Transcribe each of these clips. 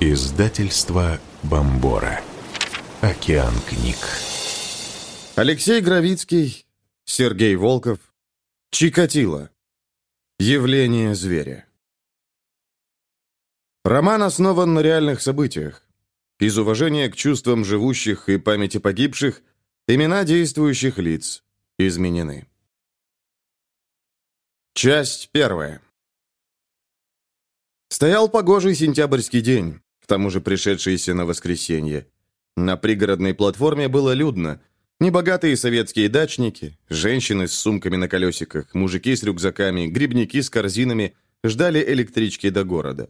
Издательство Бомбора. Океан книг. Алексей Гравицкий, Сергей Волков, Чикатило. Явление зверя. Роман основан на реальных событиях. Из уважения к чувствам живущих и памяти погибших имена действующих лиц изменены. Часть первая. Стоял погожий сентябрьский день, к тому же пришедшийся на воскресенье. На пригородной платформе было людно. Небогатые советские дачники, женщины с сумками на колесиках, мужики с рюкзаками, грибники с корзинами ждали электрички до города.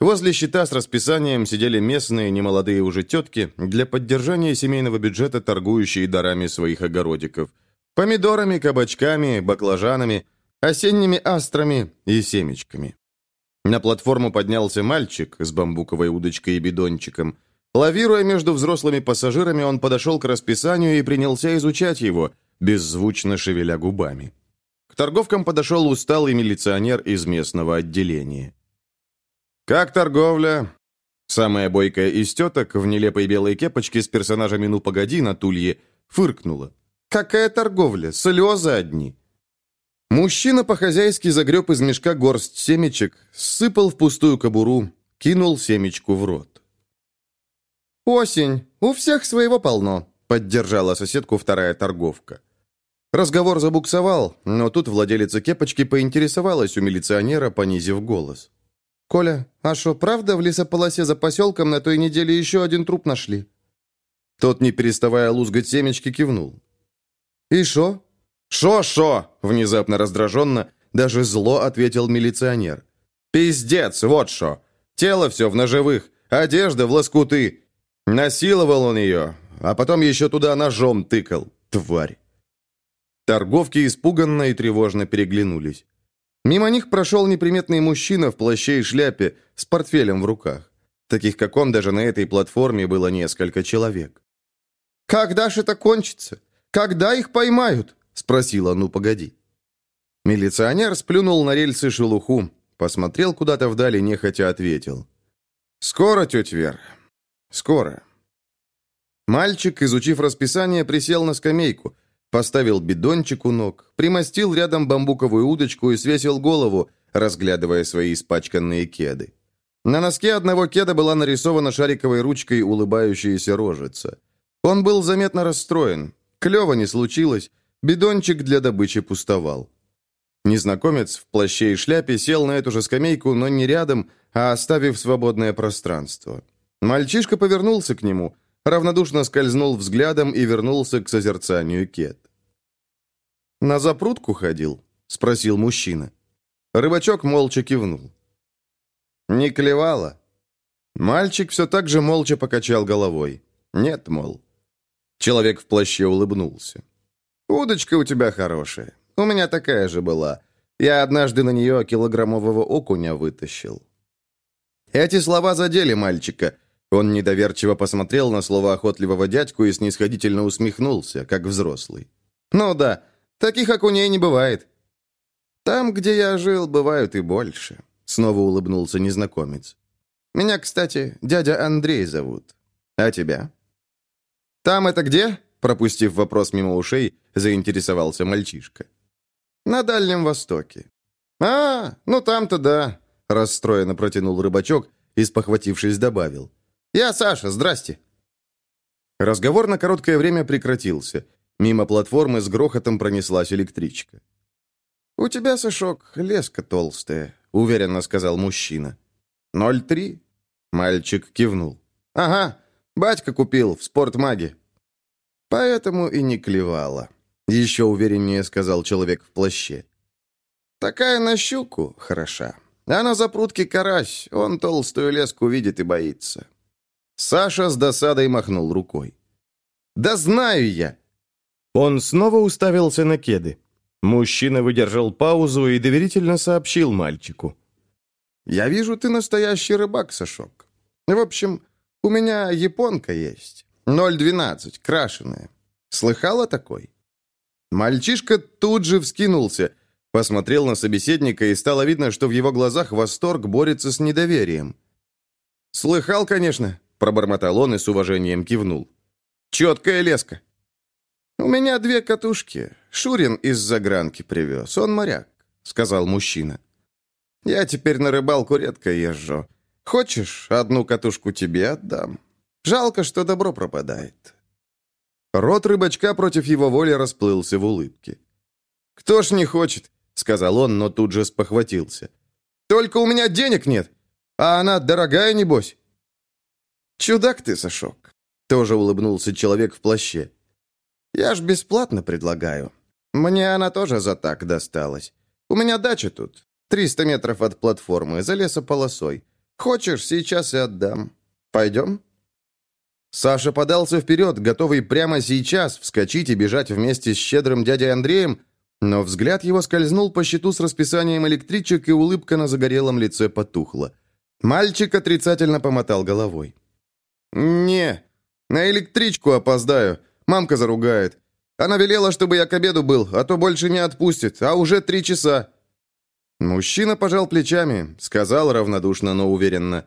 Возле щита с расписанием сидели местные, немолодые уже тетки, для поддержания семейного бюджета торгующие дарами своих огородиков. Помидорами, кабачками, баклажанами, осенними астрами и семечками. На платформу поднялся мальчик с бамбуковой удочкой и бидончиком. Лавируя между взрослыми пассажирами, он подошел к расписанию и принялся изучать его, беззвучно шевеля губами. К торговкам подошел усталый милиционер из местного отделения. «Как торговля?» Самая бойкая из теток в нелепой белой кепочке с персонажами «Ну, погоди» на тулье фыркнула. «Какая торговля? Слезы одни!» Мужчина по-хозяйски загреб из мешка горсть семечек, сыпал в пустую кобуру, кинул семечку в рот. «Осень. У всех своего полно», — поддержала соседку вторая торговка. Разговор забуксовал, но тут владелица кепочки поинтересовалась у милиционера, понизив голос. «Коля, а что, правда в лесополосе за поселком на той неделе еще один труп нашли?» Тот, не переставая лузгать семечки, кивнул. «И шо?» «Шо-шо?» — внезапно раздраженно, даже зло ответил милиционер. «Пиздец, вот шо! Тело все в ножевых, одежда в лоскуты. Насиловал он ее, а потом еще туда ножом тыкал, тварь!» Торговки испуганно и тревожно переглянулись. Мимо них прошел неприметный мужчина в плаще и шляпе с портфелем в руках. Таких, как он, даже на этой платформе было несколько человек. «Когда ж это кончится? Когда их поймают?» Спросила, ну погоди. Милиционер сплюнул на рельсы шелуху, посмотрел куда-то вдали, нехотя ответил. «Скоро, тетя Вер, скоро». Мальчик, изучив расписание, присел на скамейку, поставил бидончик у ног, примостил рядом бамбуковую удочку и свесил голову, разглядывая свои испачканные кеды. На носке одного кеда была нарисована шариковой ручкой улыбающаяся рожица. Он был заметно расстроен. Клево не случилось, Бидончик для добычи пустовал. Незнакомец в плаще и шляпе сел на эту же скамейку, но не рядом, а оставив свободное пространство. Мальчишка повернулся к нему, равнодушно скользнул взглядом и вернулся к созерцанию кет. «На запрутку ходил?» — спросил мужчина. Рыбачок молча кивнул. «Не клевало?» Мальчик все так же молча покачал головой. «Нет, мол». Человек в плаще улыбнулся. «Удочка у тебя хорошая. У меня такая же была. Я однажды на нее килограммового окуня вытащил». Эти слова задели мальчика. Он недоверчиво посмотрел на слово охотливого дядьку и снисходительно усмехнулся, как взрослый. «Ну да, таких окуней не бывает». «Там, где я жил, бывают и больше», — снова улыбнулся незнакомец. «Меня, кстати, дядя Андрей зовут. А тебя?» «Там это где?» Пропустив вопрос мимо ушей, заинтересовался мальчишка. «На Дальнем Востоке». «А, ну там-то да», — расстроенно протянул рыбачок и, спохватившись, добавил. «Я Саша, здрасте». Разговор на короткое время прекратился. Мимо платформы с грохотом пронеслась электричка. «У тебя, Сашок, леска толстая», — уверенно сказал мужчина. «Ноль три?» — мальчик кивнул. «Ага, батька купил в спортмаге. Поэтому и не клевала. Еще увереннее сказал человек в плаще. Такая на щуку хороша. А на запрутке карась, он толстую леску видит и боится. Саша с досадой махнул рукой. «Да знаю я!» Он снова уставился на кеды. Мужчина выдержал паузу и доверительно сообщил мальчику. «Я вижу, ты настоящий рыбак, Сашок. В общем, у меня японка есть. 0,12, крашеная. Слыхала такой?» Мальчишка тут же вскинулся, посмотрел на собеседника, и стало видно, что в его глазах восторг борется с недоверием. «Слыхал, конечно», — пробормотал он и с уважением кивнул. «Четкая леска». «У меня две катушки. Шурин из загранки привез. Он моряк», — сказал мужчина. «Я теперь на рыбалку редко езжу. Хочешь, одну катушку тебе отдам? Жалко, что добро пропадает». Рот рыбачка против его воли расплылся в улыбке. «Кто ж не хочет?» — сказал он, но тут же спохватился. «Только у меня денег нет, а она дорогая, небось». «Чудак ты, Сашок», — тоже улыбнулся человек в плаще. «Я ж бесплатно предлагаю. Мне она тоже за так досталась. У меня дача тут, 300 метров от платформы, за лесополосой. Хочешь, сейчас и отдам. Пойдем?» Саша подался вперед, готовый прямо сейчас вскочить и бежать вместе с щедрым дядей Андреем, но взгляд его скользнул по счету с расписанием электричек, и улыбка на загорелом лице потухла. Мальчик отрицательно помотал головой. «Не, на электричку опоздаю. Мамка заругает. Она велела, чтобы я к обеду был, а то больше не отпустит, а уже три часа». Мужчина пожал плечами, сказал равнодушно, но уверенно.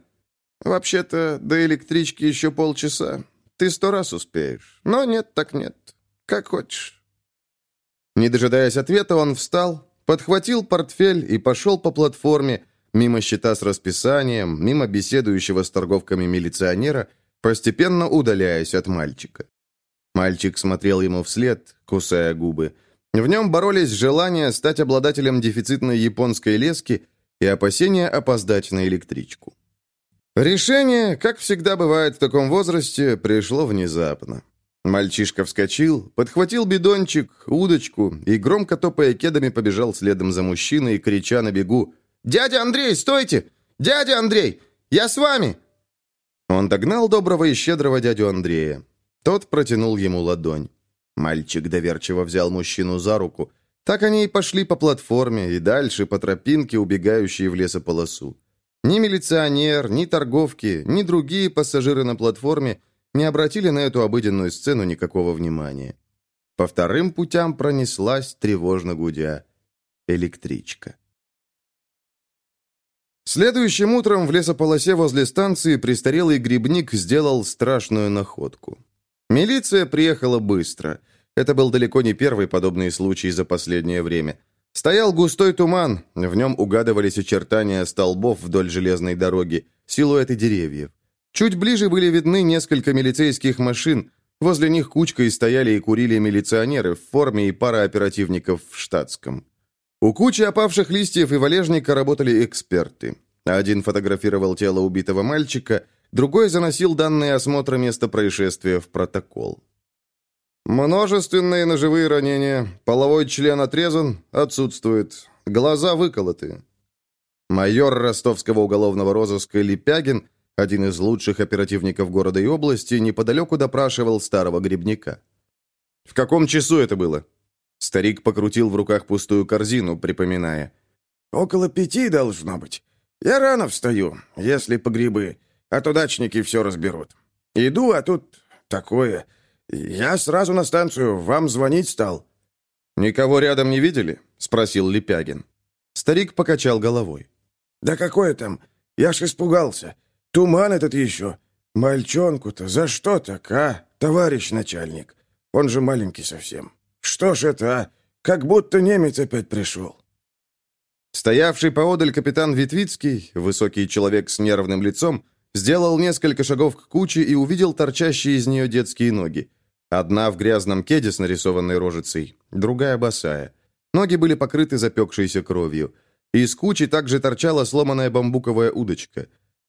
«Вообще-то до электрички еще полчаса. Ты сто раз успеешь. Но нет так нет. Как хочешь». Не дожидаясь ответа, он встал, подхватил портфель и пошел по платформе, мимо счета с расписанием, мимо беседующего с торговками милиционера, постепенно удаляясь от мальчика. Мальчик смотрел ему вслед, кусая губы. В нем боролись желание стать обладателем дефицитной японской лески и опасения опоздать на электричку. Решение, как всегда бывает в таком возрасте, пришло внезапно. Мальчишка вскочил, подхватил бидончик, удочку и, громко топая кедами, побежал следом за мужчиной, крича на бегу «Дядя Андрей, стойте! Дядя Андрей, я с вами!» Он догнал доброго и щедрого дядю Андрея. Тот протянул ему ладонь. Мальчик доверчиво взял мужчину за руку. Так они и пошли по платформе и дальше по тропинке, убегающей в лесополосу. Ни милиционер, ни торговки, ни другие пассажиры на платформе не обратили на эту обыденную сцену никакого внимания. По вторым путям пронеслась, тревожно гудя, электричка. Следующим утром в лесополосе возле станции престарелый грибник сделал страшную находку. Милиция приехала быстро. Это был далеко не первый подобный случай за последнее время. Стоял густой туман, в нем угадывались очертания столбов вдоль железной дороги, силуэты деревьев. Чуть ближе были видны несколько милицейских машин, возле них кучкой стояли и курили милиционеры в форме и пара оперативников в штатском. У кучи опавших листьев и валежника работали эксперты. Один фотографировал тело убитого мальчика, другой заносил данные осмотра места происшествия в протокол. Множественные ножевые ранения, половой член отрезан, отсутствует, глаза выколоты. Майор ростовского уголовного розыска Липягин, один из лучших оперативников города и области, неподалеку допрашивал старого грибника. «В каком часу это было?» Старик покрутил в руках пустую корзину, припоминая. «Около пяти должно быть. Я рано встаю, если по грибы, а то дачники все разберут. Иду, а тут такое. Я сразу на станцию, вам звонить стал». «Никого рядом не видели?» — спросил Лепягин. Старик покачал головой. «Да какое там? Я ж испугался. Туман этот еще. Мальчонку-то за что так, а, товарищ начальник? Он же маленький совсем. Что ж это, а? Как будто немец опять пришел». Стоявший поодаль капитан Витвицкий, высокий человек с нервным лицом, сделал несколько шагов к куче и увидел торчащие из нее детские ноги. Одна в грязном кеде с нарисованной рожицей, другая босая. Ноги были покрыты запекшейся кровью. Из кучи также торчала сломанная бамбуковая удочка.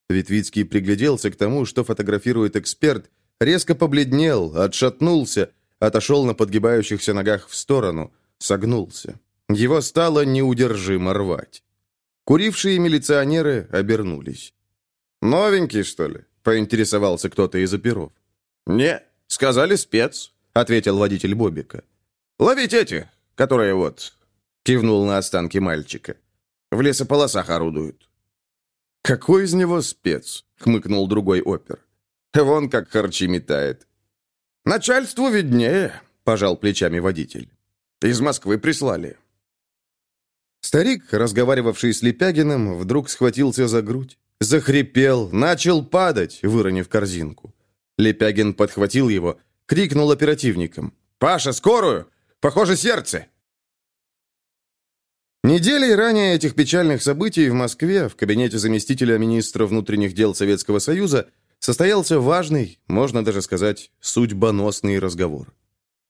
Витвицкий пригляделся к тому, что фотографирует эксперт, резко побледнел, отшатнулся, отошел на подгибающихся ногах в сторону, согнулся. Его стало неудержимо рвать. Курившие милиционеры обернулись. «Новенький, что ли?» — поинтересовался кто-то из оперов. «Не, сказали спец», — ответил водитель Бобика. «Ловить эти, которые вот...» — кивнул на останки мальчика. «В лесополосах орудуют». «Какой из него спец?» — хмыкнул другой опер. «Вон как харчи метает. «Начальству виднее», — пожал плечами водитель. «Из Москвы прислали». Старик, разговаривавший с Лепягиным, вдруг схватился за грудь. Захрипел, начал падать, выронив корзинку. Лепягин подхватил его, крикнул оперативникам. «Паша, скорую! Похоже, сердце!» Недели ранее этих печальных событий в Москве, в кабинете заместителя министра внутренних дел Советского Союза, состоялся важный, можно даже сказать, судьбоносный разговор.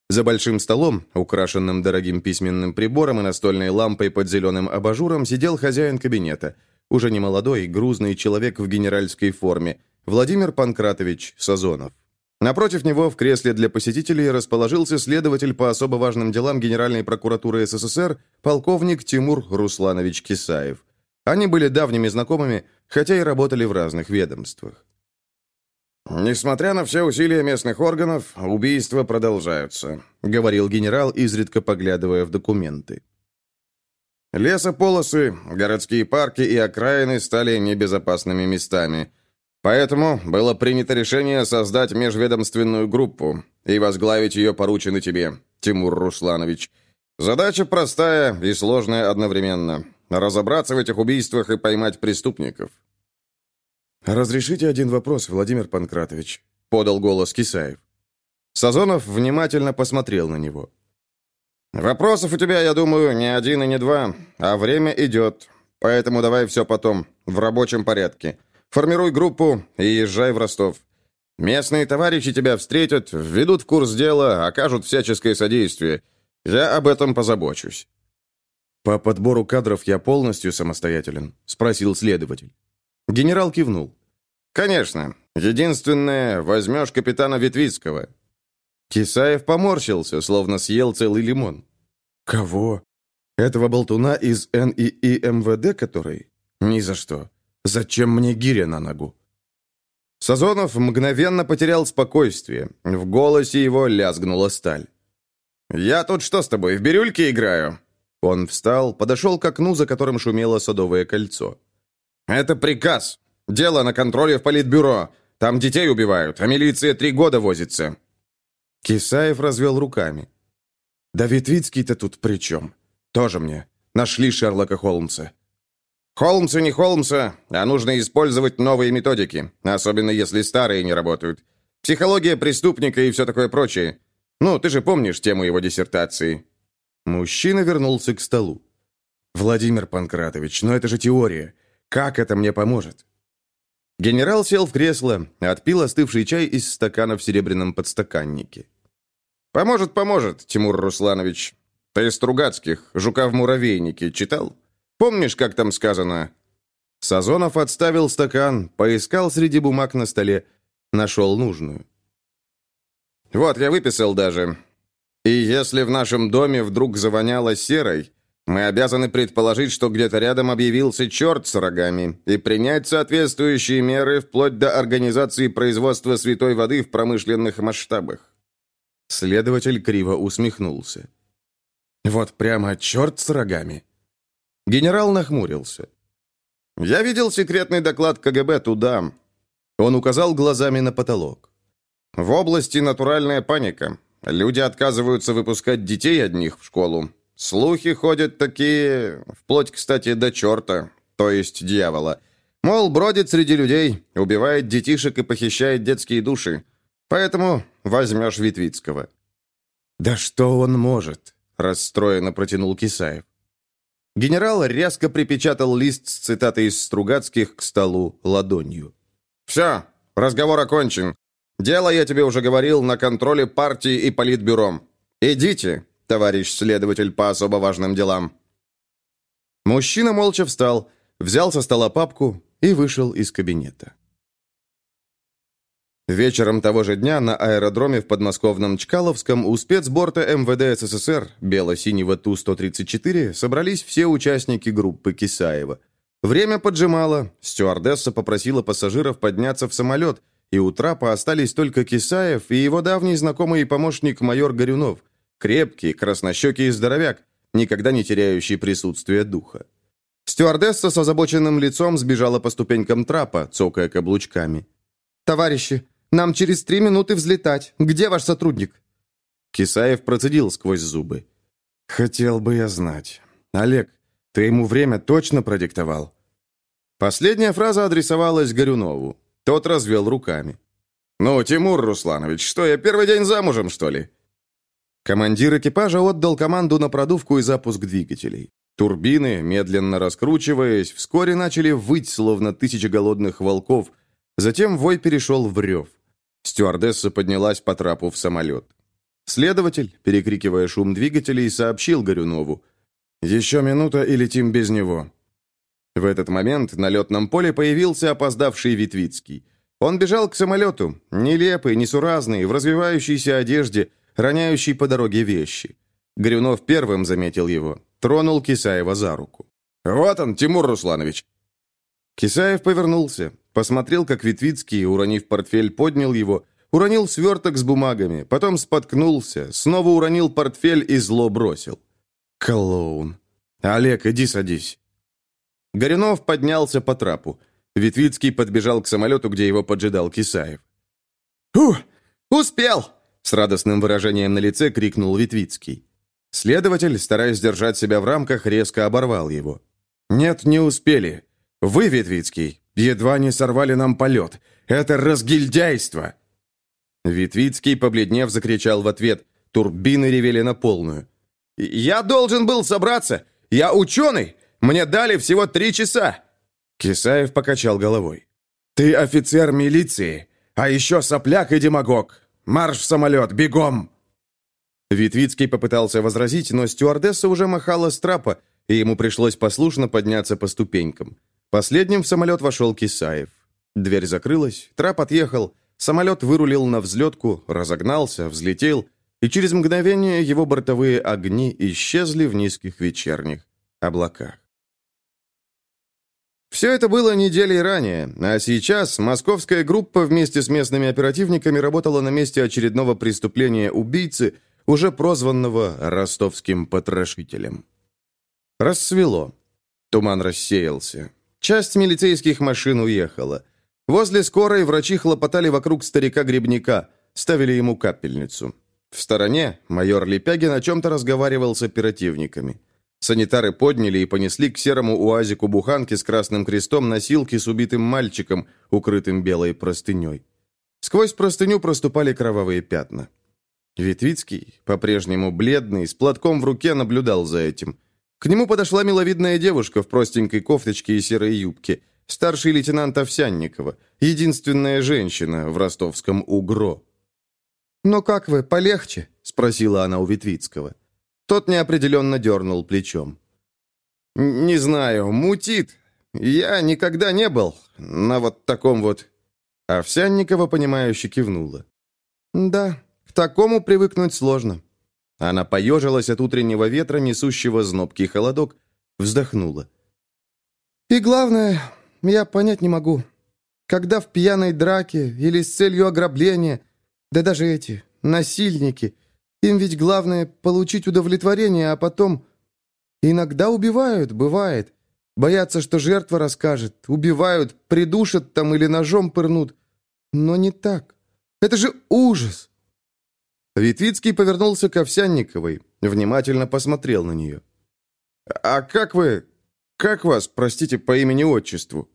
За большим столом, украшенным дорогим письменным прибором и настольной лампой под зеленым абажуром, сидел хозяин кабинета, уже не молодой, грузный человек в генеральской форме, Владимир Панкратович Сазонов. Напротив него в кресле для посетителей расположился следователь по особо важным делам Генеральной прокуратуры СССР полковник Тимур Русланович Кисаев. Они были давними знакомыми, хотя и работали в разных ведомствах. «Несмотря на все усилия местных органов, убийства продолжаются», — говорил генерал, изредка поглядывая в документы. «Лесополосы, городские парки и окраины стали небезопасными местами. Поэтому было принято решение создать межведомственную группу и возглавить ее поручено тебе, Тимур Русланович. Задача простая и сложная одновременно — разобраться в этих убийствах и поймать преступников». «Разрешите один вопрос, Владимир Панкратович», — подал голос Кисаев. Сазонов внимательно посмотрел на него. «Вопросов у тебя, я думаю, не один и не два, а время идет. Поэтому давай все потом, в рабочем порядке. Формируй группу и езжай в Ростов. Местные товарищи тебя встретят, введут в курс дела, окажут всяческое содействие. Я об этом позабочусь». «По подбору кадров я полностью самостоятелен?» — спросил следователь. Генерал кивнул. «Конечно. Единственное, возьмешь капитана Ветвицкого». Кисаев поморщился, словно съел целый лимон. «Кого? Этого болтуна из НИИ МВД, который? Ни за что. Зачем мне гиря на ногу?» Сазонов мгновенно потерял спокойствие. В голосе его лязгнула сталь. «Я тут что с тобой, в бирюльке играю?» Он встал, подошел к окну, за которым шумело садовое кольцо. «Это приказ. Дело на контроле в политбюро. Там детей убивают, а милиция три года возится». Кисаев развел руками. «Да Витвицкий-то тут при чем? Тоже мне. Нашли Шерлока Холмса». «Холмса не Холмса, а нужно использовать новые методики, особенно если старые не работают. Психология преступника и все такое прочее. Ну, ты же помнишь тему его диссертации». Мужчина вернулся к столу. «Владимир Панкратович, но это же теория. Как это мне поможет?» Генерал сел в кресло, отпил остывший чай из стакана в серебряном подстаканнике. «Поможет, поможет, Тимур Русланович. Ты Стругацких, «Жука в муравейнике» читал? Помнишь, как там сказано?» Сазонов отставил стакан, поискал среди бумаг на столе, нашел нужную. «Вот, я выписал даже. И если в нашем доме вдруг завоняло серой, мы обязаны предположить, что где-то рядом объявился черт с рогами и принять соответствующие меры вплоть до организации производства святой воды в промышленных масштабах». Следователь криво усмехнулся. «Вот прямо черт с рогами». Генерал нахмурился. «Я видел секретный доклад КГБ туда». Он указал глазами на потолок. «В области натуральная паника. Люди отказываются выпускать детей одних в школу. Слухи ходят такие, вплоть, кстати, до черта, то есть дьявола. Мол, бродит среди людей, убивает детишек и похищает детские души. Поэтому возьмешь Витвицкого». «Да что он может?» – расстроенно протянул Кисаев. Генерал резко припечатал лист с цитатой из Стругацких к столу ладонью. «Все, разговор окончен. Дело, я тебе уже говорил, на контроле партии и политбюро. Идите, товарищ следователь по особо важным делам». Мужчина молча встал, взял со стола папку и вышел из кабинета. Вечером того же дня на аэродроме в подмосковном Чкаловском у спецборта МВД СССР бело-синего Ту-134 собрались все участники группы Кисаева. Время поджимало, стюардесса попросила пассажиров подняться в самолет, и у трапа остались только Кисаев и его давний знакомый и помощник майор Горюнов – Крепкий, краснощекий здоровяк, никогда не теряющий присутствие духа. Стюардесса с озабоченным лицом сбежала по ступенькам трапа, цокая каблучками. «Товарищи, нам через три минуты взлетать. Где ваш сотрудник?» Кисаев процедил сквозь зубы. «Хотел бы я знать. Олег, ты ему время точно продиктовал?» Последняя фраза адресовалась Горюнову. Тот развел руками. «Ну, Тимур Русланович, что, я первый день замужем, что ли?» Командир экипажа отдал команду на продувку и запуск двигателей. Турбины, медленно раскручиваясь, вскоре начали выть, словно тысячи голодных волков. Затем вой перешел в рев. Стюардесса поднялась по трапу в самолет. Следователь, перекрикивая шум двигателей, сообщил Горюнову. «Еще минута и летим без него». В этот момент на летном поле появился опоздавший Витвицкий. Он бежал к самолету, нелепый, несуразный, в развивающейся одежде, роняющий по дороге вещи. Горюнов первым заметил его, тронул Кисаева за руку. «Вот он, Тимур Русланович!» Кисаев повернулся, посмотрел, как Витвицкий, уронив портфель, поднял его, уронил сверток с бумагами, потом споткнулся, снова уронил портфель и зло бросил. «Клоун! Олег, иди садись!» Горюнов поднялся по трапу. Витвицкий подбежал к самолету, где его поджидал Кисаев. «Ух, успел!» С радостным выражением на лице крикнул Витвицкий. Следователь, стараясь держать себя в рамках, резко оборвал его. «Нет, не успели. Вы, Витвицкий, едва не сорвали нам полет. Это разгильдяйство!» Витвицкий, побледнев, закричал в ответ. Турбины ревели на полную. «Я должен был собраться! Я ученый! Мне дали всего три часа!» Кисаев покачал головой. «Ты офицер милиции, а еще сопляк и демагог. Марш в самолет, бегом!» Витвицкий попытался возразить, но стюардесса уже махала с трапа, и ему пришлось послушно подняться по ступенькам. Последним в самолет вошел Кисаев. Дверь закрылась, трап отъехал, самолет вырулил на взлетку, разогнался, взлетел, и через мгновение его бортовые огни исчезли в низких вечерних облаках. Все это было неделей ранее, а сейчас московская группа вместе с местными оперативниками работала на месте очередного преступления убийцы, уже прозванного ростовским потрошителем. Рассвело. Туман рассеялся. Часть милицейских машин уехала. Возле скорой врачи хлопотали вокруг старика-грибника, ставили ему капельницу. В стороне майор Лепягин о чем-то разговаривал с оперативниками. Санитары подняли и понесли к серому уазику буханки с красным крестом носилки с убитым мальчиком, укрытым белой простыней. Сквозь простыню проступали кровавые пятна. Витвицкий, по-прежнему бледный, с платком в руке наблюдал за этим. К нему подошла миловидная девушка в простенькой кофточке и серой юбке, старший лейтенант Овсянникова, единственная женщина в ростовском УГРО. «Ну как вы, полегче?» – спросила она у Витвицкого. Тот неопределенно дернул плечом. «Не знаю, мутит. Я никогда не был на вот таком вот...» Овсянникова, понимающе кивнула. «Да, к такому привыкнуть сложно». Она поежилась от утреннего ветра, несущего знобкий холодок, вздохнула. «И главное, я понять не могу. Когда в пьяной драке или с целью ограбления, да даже эти, насильники, им ведь главное получить удовлетворение, а потом... Иногда убивают, бывает. Боятся, что жертва расскажет. Убивают, придушат там или ножом пырнут. Но не так. Это же ужас!» Витвицкий повернулся к Овсянниковой, внимательно посмотрел на нее. «А как вы... Как вас, простите, по имени-отчеству?»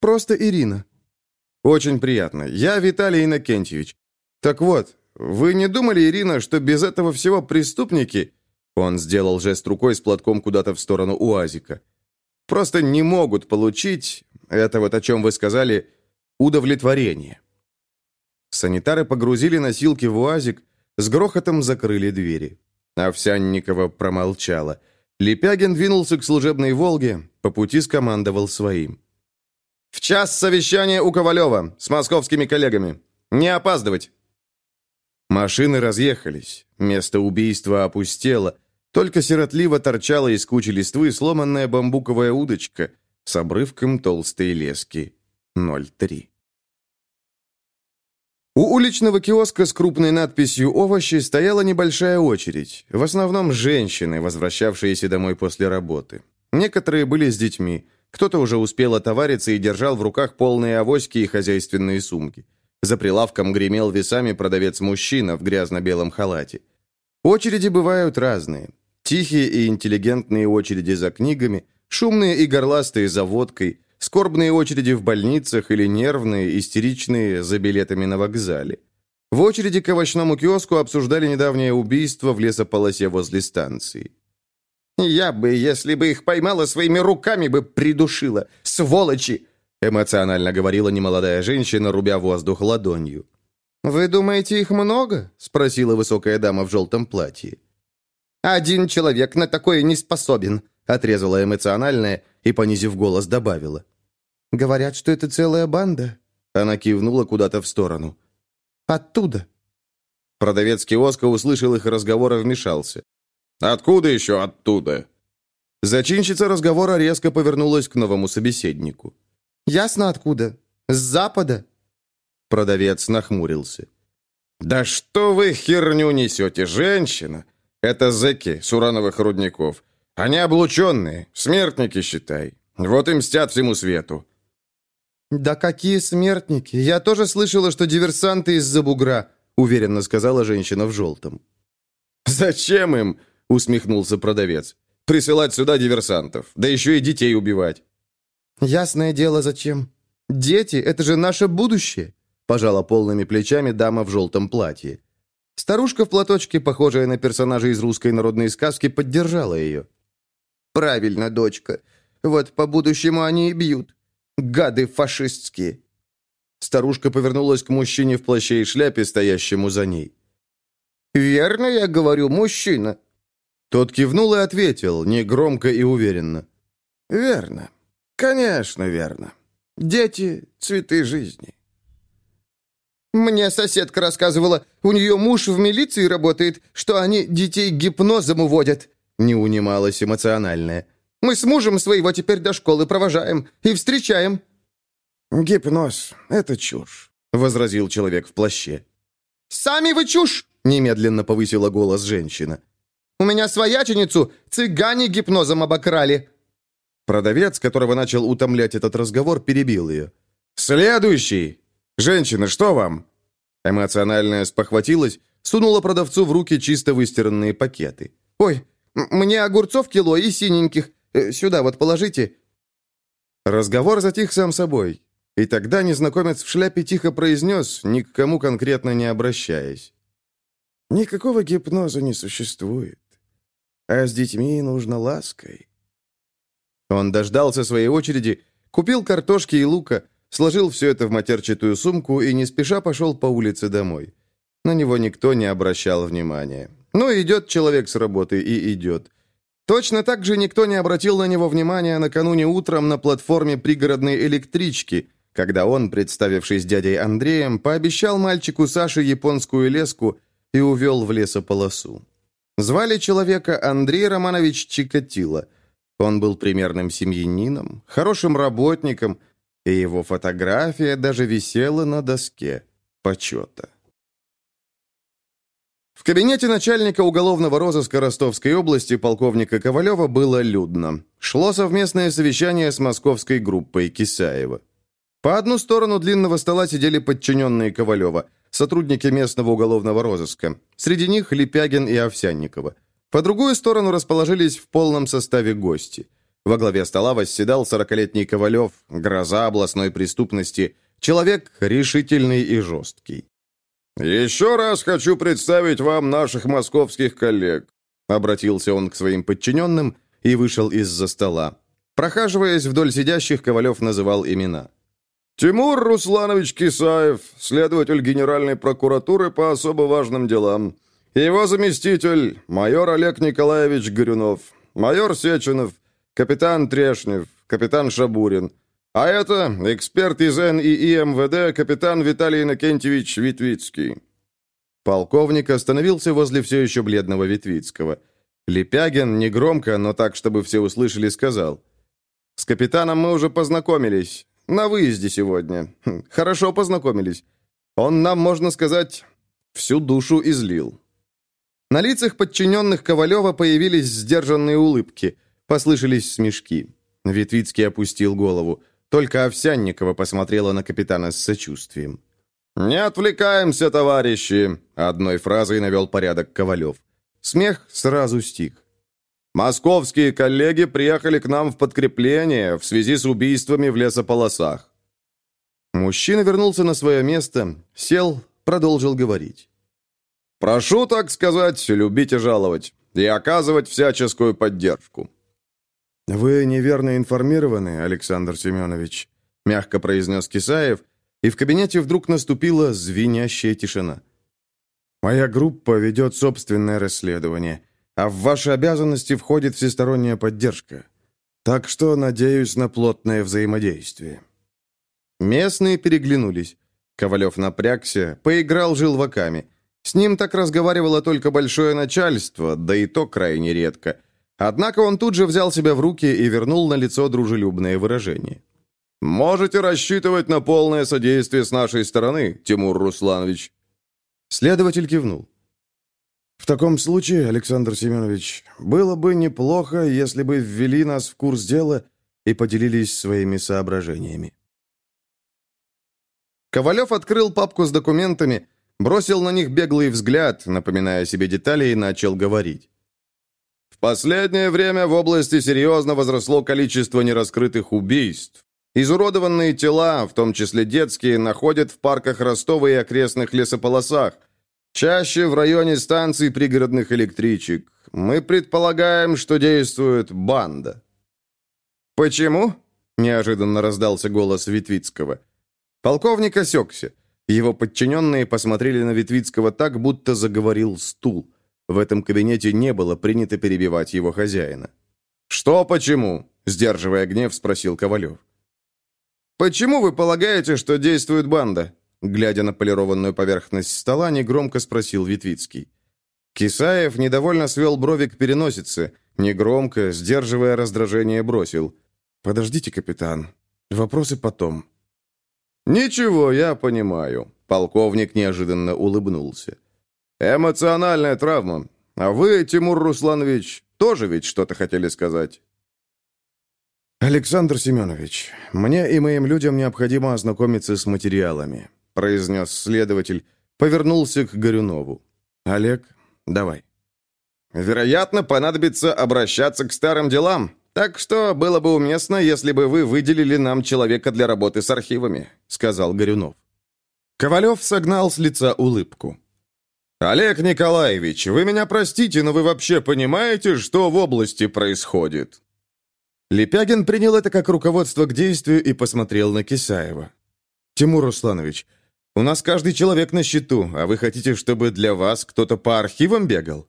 «Просто Ирина». «Очень приятно. Я Виталий Иннокентьевич. Так вот, вы не думали, Ирина, что без этого всего преступники...» Он сделал жест рукой с платком куда-то в сторону УАЗика. «Просто не могут получить, это вот о чем вы сказали, удовлетворение». Санитары погрузили носилки в УАЗик, с грохотом закрыли двери. Овсянникова промолчала. Лепягин двинулся к служебной «Волге», по пути скомандовал своим. «В час совещания у Ковалева с московскими коллегами. Не опаздывать!» Машины разъехались, место убийства опустело, только сиротливо торчала из кучи листвы сломанная бамбуковая удочка с обрывком толстой лески 03. У уличного киоска с крупной надписью «Овощи» стояла небольшая очередь, в основном женщины, возвращавшиеся домой после работы. Некоторые были с детьми, кто-то уже успел отовариться и держал в руках полные авоськи и хозяйственные сумки. За прилавком гремел весами продавец-мужчина в грязно-белом халате. Очереди бывают разные. Тихие и интеллигентные очереди за книгами, шумные и горластые за водкой, скорбные очереди в больницах или нервные, истеричные за билетами на вокзале. В очереди к овощному киоску обсуждали недавнее убийство в лесополосе возле станции. «Я бы, если бы их поймала, своими руками бы придушила! Сволочи!» эмоционально говорила немолодая женщина, рубя воздух ладонью. «Вы думаете, их много?» — спросила высокая дама в желтом платье. «Один человек на такое не способен», — отрезала эмоциональная и, понизив голос, добавила. «Говорят, что это целая банда». Она кивнула куда-то в сторону. «Оттуда». Продавец киоска услышал их разговор и вмешался. «Откуда еще оттуда?» Зачинщица разговора резко повернулась к новому собеседнику. «Ясно откуда. С запада». Продавец нахмурился. «Да что вы херню несете, женщина? Это зэки с урановых рудников. Они облученные, смертники, считай. Вот и мстят всему свету». «Да какие смертники? Я тоже слышала, что диверсанты из-за бугра», уверенно сказала женщина в желтом. «Зачем им?» усмехнулся продавец. «Присылать сюда диверсантов, да еще и детей убивать». «Ясное дело, зачем? Дети — это же наше будущее пожала полными плечами дама в желтом платье. Старушка в платочке, похожая на персонажа из русской народной сказки, поддержала ее. «Правильно, дочка. Вот по будущему они и бьют. Гады фашистские». Старушка повернулась к мужчине в плаще и шляпе, стоящему за ней. «Верно я говорю, мужчина?» Тот кивнул и ответил, негромко и уверенно. «Верно. Конечно, верно. Дети — цветы жизни». Мне соседка рассказывала, у нее муж в милиции работает, что они детей гипнозом уводят. Не унималась эмоциональная. Мы с мужем своего теперь до школы провожаем и встречаем. Гипноз — это чушь, возразил человек в плаще. Сами вы чушь! Немедленно повысила голос женщина. У меня свояченицу цыгане гипнозом обокрали. Продавец, которого начал утомлять этот разговор, перебил ее. «Следующий!» «Женщина, что вам?» Эмоциональная спохватилась, сунула продавцу в руки чисто выстиранные пакеты. «Ой, мне огурцов кило и синеньких. Э, сюда вот положите». Разговор затих сам собой. И тогда незнакомец в шляпе тихо произнес, ни к кому конкретно не обращаясь. «Никакого гипноза не существует. А с детьми нужно лаской». Он дождался своей очереди, купил картошки и лука, сложил все это в матерчатую сумку и не спеша пошел по улице домой. На него никто не обращал внимания. Ну, идет человек с работы и идет. Точно так же никто не обратил на него внимания накануне утром на платформе пригородной электрички, когда он, представившись дядей Андреем, пообещал мальчику Саше японскую леску и увел в лесополосу. Звали человека Андрей Романович Чикатило. Он был примерным семьянином, хорошим работником – и его фотография даже висела на доске почета. В кабинете начальника уголовного розыска Ростовской области полковника Ковалева было людно. Шло совместное совещание с московской группой Кисаева. По одну сторону длинного стола сидели подчиненные Ковалева, сотрудники местного уголовного розыска. Среди них Лепягин и Овсянникова. По другую сторону расположились в полном составе гости – во главе стола восседал сорокалетний Ковалев, гроза областной преступности, человек решительный и жесткий. «Еще раз хочу представить вам наших московских коллег», обратился он к своим подчиненным и вышел из-за стола. Прохаживаясь вдоль сидящих, Ковалев называл имена. «Тимур Русланович Кисаев, следователь Генеральной прокуратуры по особо важным делам. Его заместитель, майор Олег Николаевич Горюнов, майор Сеченов, капитан Трешнев, капитан Шабурин. А это эксперт из НИИ МВД, капитан Виталий Иннокентьевич Витвицкий». Полковник остановился возле все еще бледного Витвицкого. Лепягин, негромко, но так, чтобы все услышали, сказал. «С капитаном мы уже познакомились. На выезде сегодня. Хм, хорошо познакомились. Он нам, можно сказать, всю душу излил». На лицах подчиненных Ковалева появились сдержанные улыбки. Послышались смешки. Ветвицкий опустил голову. Только Овсянникова посмотрела на капитана с сочувствием. «Не отвлекаемся, товарищи!» Одной фразой навел порядок Ковалев. Смех сразу стих. Московские коллеги приехали к нам в подкрепление в связи с убийствами в лесополосах». Мужчина вернулся на свое место, сел, продолжил говорить. «Прошу, так сказать, любить и жаловать, и оказывать всяческую поддержку». «Вы неверно информированы, Александр Семенович», — мягко произнес Кисаев, и в кабинете вдруг наступила звенящая тишина. «Моя группа ведет собственное расследование, а в ваши обязанности входит всесторонняя поддержка. Так что надеюсь на плотное взаимодействие». Местные переглянулись. Ковалев напрягся, поиграл желваками. С ним так разговаривало только большое начальство, да и то крайне редко. Однако он тут же взял себя в руки и вернул на лицо дружелюбное выражение. «Можете рассчитывать на полное содействие с нашей стороны, Тимур Русланович». Следователь кивнул. «В таком случае, Александр Семенович, было бы неплохо, если бы ввели нас в курс дела и поделились своими соображениями». Ковалев открыл папку с документами, бросил на них беглый взгляд, напоминая себе детали, и начал говорить. Последнее время в области серьезно возросло количество нераскрытых убийств. Изуродованные тела, в том числе детские, находят в парках Ростова и окрестных лесополосах. Чаще в районе станций пригородных электричек. Мы предполагаем, что действует банда. «Почему?» – неожиданно раздался голос Витвицкого. Полковник осекся. Его подчиненные посмотрели на Витвицкого так, будто заговорил стул. В этом кабинете не было принято перебивать его хозяина. «Что почему?» – сдерживая гнев, спросил Ковалев. «Почему вы полагаете, что действует банда?» Глядя на полированную поверхность стола, негромко спросил Витвицкий. Кисаев недовольно свел брови к переносице, негромко, сдерживая раздражение, бросил. «Подождите, капитан. Вопросы потом». «Ничего, я понимаю», — полковник неожиданно улыбнулся. «Эмоциональная травма. А вы, Тимур Русланович, тоже ведь что-то хотели сказать?» «Александр Семенович, мне и моим людям необходимо ознакомиться с материалами», произнес следователь, повернулся к Горюнову. «Олег, давай». «Вероятно, понадобится обращаться к старым делам, так что было бы уместно, если бы вы выделили нам человека для работы с архивами», сказал Горюнов. Ковалев согнал с лица улыбку. «Олег Николаевич, вы меня простите, но вы вообще понимаете, что в области происходит?» Лепягин принял это как руководство к действию и посмотрел на Кисаева. «Тимур Русланович, у нас каждый человек на счету, а вы хотите, чтобы для вас кто-то по архивам бегал?»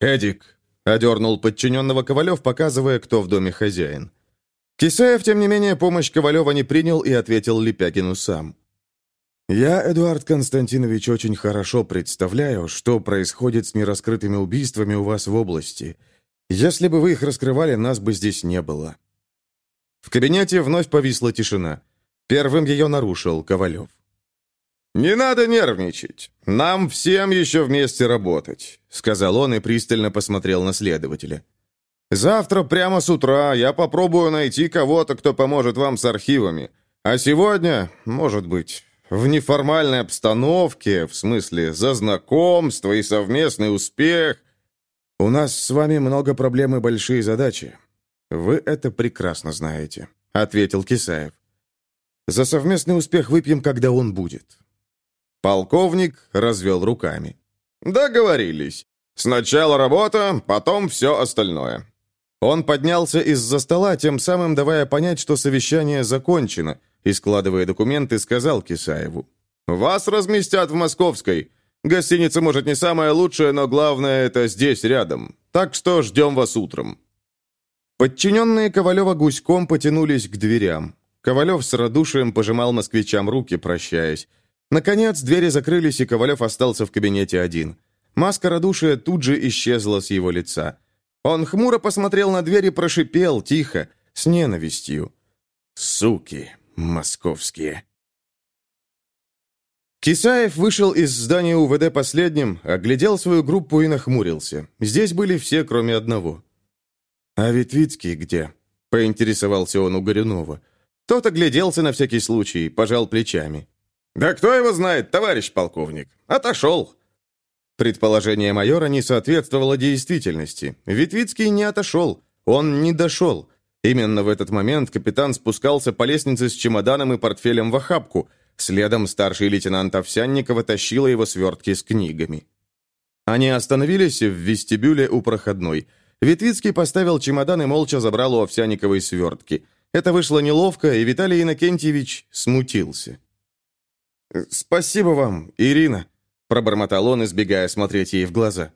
«Эдик», — одернул подчиненного Ковалев, показывая, кто в доме хозяин. Кисаев, тем не менее, помощь Ковалева не принял и ответил Лепягину сам. «Я, Эдуард Константинович, очень хорошо представляю, что происходит с нераскрытыми убийствами у вас в области. Если бы вы их раскрывали, нас бы здесь не было». В кабинете вновь повисла тишина. Первым ее нарушил Ковалев. «Не надо нервничать. Нам всем еще вместе работать», — сказал он и пристально посмотрел на следователя. «Завтра прямо с утра я попробую найти кого-то, кто поможет вам с архивами. А сегодня, может быть, в неформальной обстановке, в смысле за знакомство и совместный успех, «У нас с вами много проблем и большие задачи. Вы это прекрасно знаете», — ответил Кисаев. «За совместный успех выпьем, когда он будет». Полковник развел руками. «Договорились. Сначала работа, потом все остальное». Он поднялся из-за стола, тем самым давая понять, что совещание закончено, и, складывая документы, сказал Кисаеву. «Вас разместят в Московской. Гостиница, может, не самая лучшая, но главное, это здесь, рядом. Так что ждем вас утром». Подчиненные Ковалева гуськом потянулись к дверям. Ковалев с радушием пожимал москвичам руки, прощаясь. Наконец, двери закрылись, и Ковалев остался в кабинете один. Маска радушия тут же исчезла с его лица. Он хмуро посмотрел на дверь и прошипел, тихо, с ненавистью. «Суки московские!» Кисаев вышел из здания УВД последним, оглядел свою группу и нахмурился. Здесь были все, кроме одного. «А Витвицкий где?» — поинтересовался он у Горюнова. Тот огляделся на всякий случай, пожал плечами. «Да кто его знает, товарищ полковник? Отошел!» Предположение майора не соответствовало действительности. Витвицкий не отошел, он не дошел. Именно в этот момент капитан спускался по лестнице с чемоданом и портфелем в охапку. Следом старший лейтенант Овсянникова тащила его свертки с книгами. Они остановились в вестибюле у проходной. Витвицкий поставил чемодан и молча забрал у Овсяниковой свертки. Это вышло неловко, и Виталий Иннокентьевич смутился. «Спасибо вам, Ирина», — пробормотал он, избегая смотреть ей в глаза.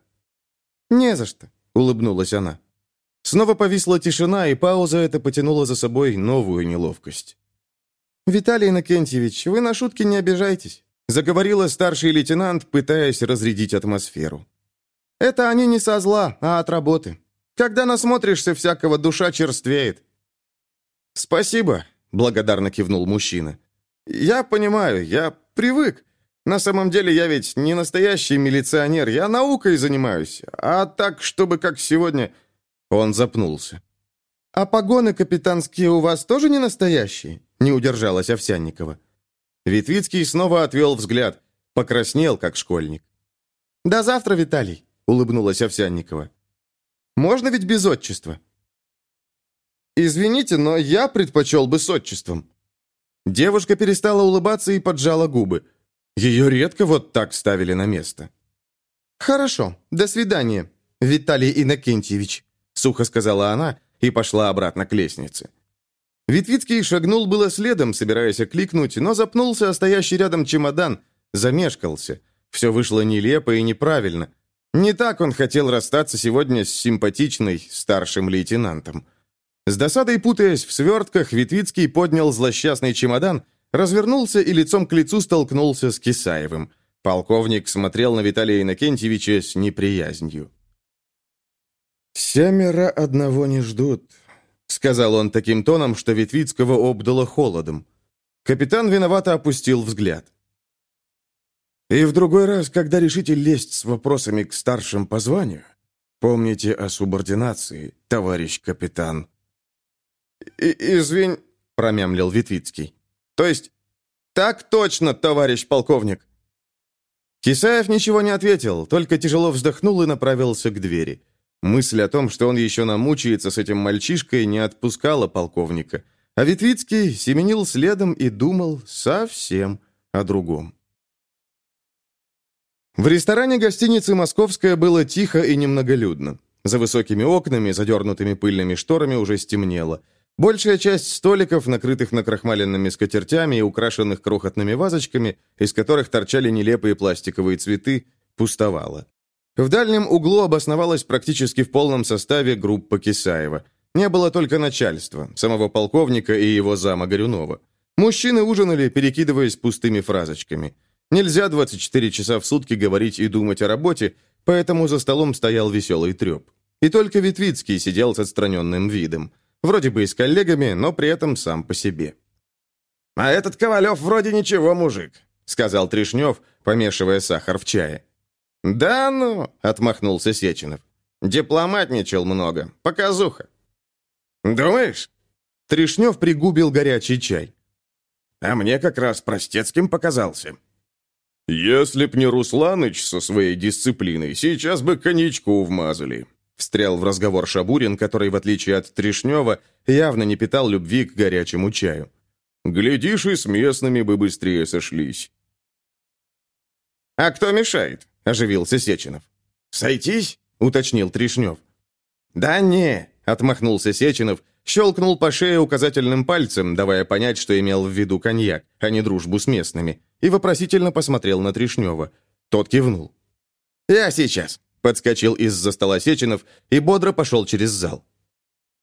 «Не за что», — улыбнулась она. Снова повисла тишина, и пауза эта потянула за собой новую неловкость. «Виталий Иннокентьевич, вы на шутки не обижайтесь», заговорила старший лейтенант, пытаясь разрядить атмосферу. «Это они не со зла, а от работы. Когда насмотришься всякого, душа черствеет». «Спасибо», — благодарно кивнул мужчина. «Я понимаю, я привык. На самом деле я ведь не настоящий милиционер, я наукой занимаюсь. А так, чтобы как сегодня, он запнулся. «А погоны капитанские у вас тоже не настоящие?» Не удержалась Овсянникова. Витвицкий снова отвел взгляд. Покраснел, как школьник. «До завтра, Виталий», — улыбнулась Овсянникова. «Можно ведь без отчества?» «Извините, но я предпочел бы с отчеством». Девушка перестала улыбаться и поджала губы. Ее редко вот так ставили на место. «Хорошо, до свидания, Виталий Иннокентьевич», сухо сказала она и пошла обратно к лестнице. Витвицкий шагнул было следом, собираясь окликнуть, но запнулся о стоящий рядом чемодан, замешкался. Все вышло нелепо и неправильно. Не так он хотел расстаться сегодня с симпатичной старшим лейтенантом. С досадой путаясь в свертках, Витвицкий поднял злосчастный чемодан, развернулся и лицом к лицу столкнулся с Кисаевым. Полковник смотрел на Виталия Иннокентьевича с неприязнью. «Семеро одного не ждут», — сказал он таким тоном, что Ветвицкого обдало холодом. Капитан виновато опустил взгляд. «И в другой раз, когда решите лезть с вопросами к старшим по званию, помните о субординации, товарищ капитан». И «Извинь», — промямлил Витвицкий. «То есть, так точно, товарищ полковник». Кисаев ничего не ответил, только тяжело вздохнул и направился к двери. Мысль о том, что он еще намучается с этим мальчишкой, не отпускала полковника. А Витвицкий семенил следом и думал совсем о другом. В ресторане гостиницы «Московская» было тихо и немноголюдно. За высокими окнами, задернутыми пыльными шторами, уже стемнело. Большая часть столиков, накрытых накрахмаленными скатертями и украшенных крохотными вазочками, из которых торчали нелепые пластиковые цветы, пустовала. В дальнем углу обосновалась практически в полном составе группа Кисаева. Не было только начальства, самого полковника и его зама Горюнова. Мужчины ужинали, перекидываясь пустыми фразочками. Нельзя 24 часа в сутки говорить и думать о работе, поэтому за столом стоял веселый треп. И только Витвицкий сидел с отстраненным видом. Вроде бы и с коллегами, но при этом сам по себе. «А этот Ковалев вроде ничего, мужик», — сказал Тришнев, помешивая сахар в чае. «Да ну!» — отмахнулся Сеченов. «Дипломатничал много. Показуха». «Думаешь?» Тришнев пригубил горячий чай. «А мне как раз простецким показался». «Если б не Русланыч со своей дисциплиной, сейчас бы коньячку вмазали», встрял в разговор Шабурин, который, в отличие от Тришнева, явно не питал любви к горячему чаю. «Глядишь, и с местными бы быстрее сошлись». «А кто мешает?» — оживился Сеченов. «Сойтись?» — уточнил Тришнев. «Да не», — отмахнулся Сеченов, щелкнул по шее указательным пальцем, давая понять, что имел в виду коньяк, а не дружбу с местными, и вопросительно посмотрел на Тришнева. Тот кивнул. «Я сейчас», — подскочил из-за стола Сеченов и бодро пошел через зал.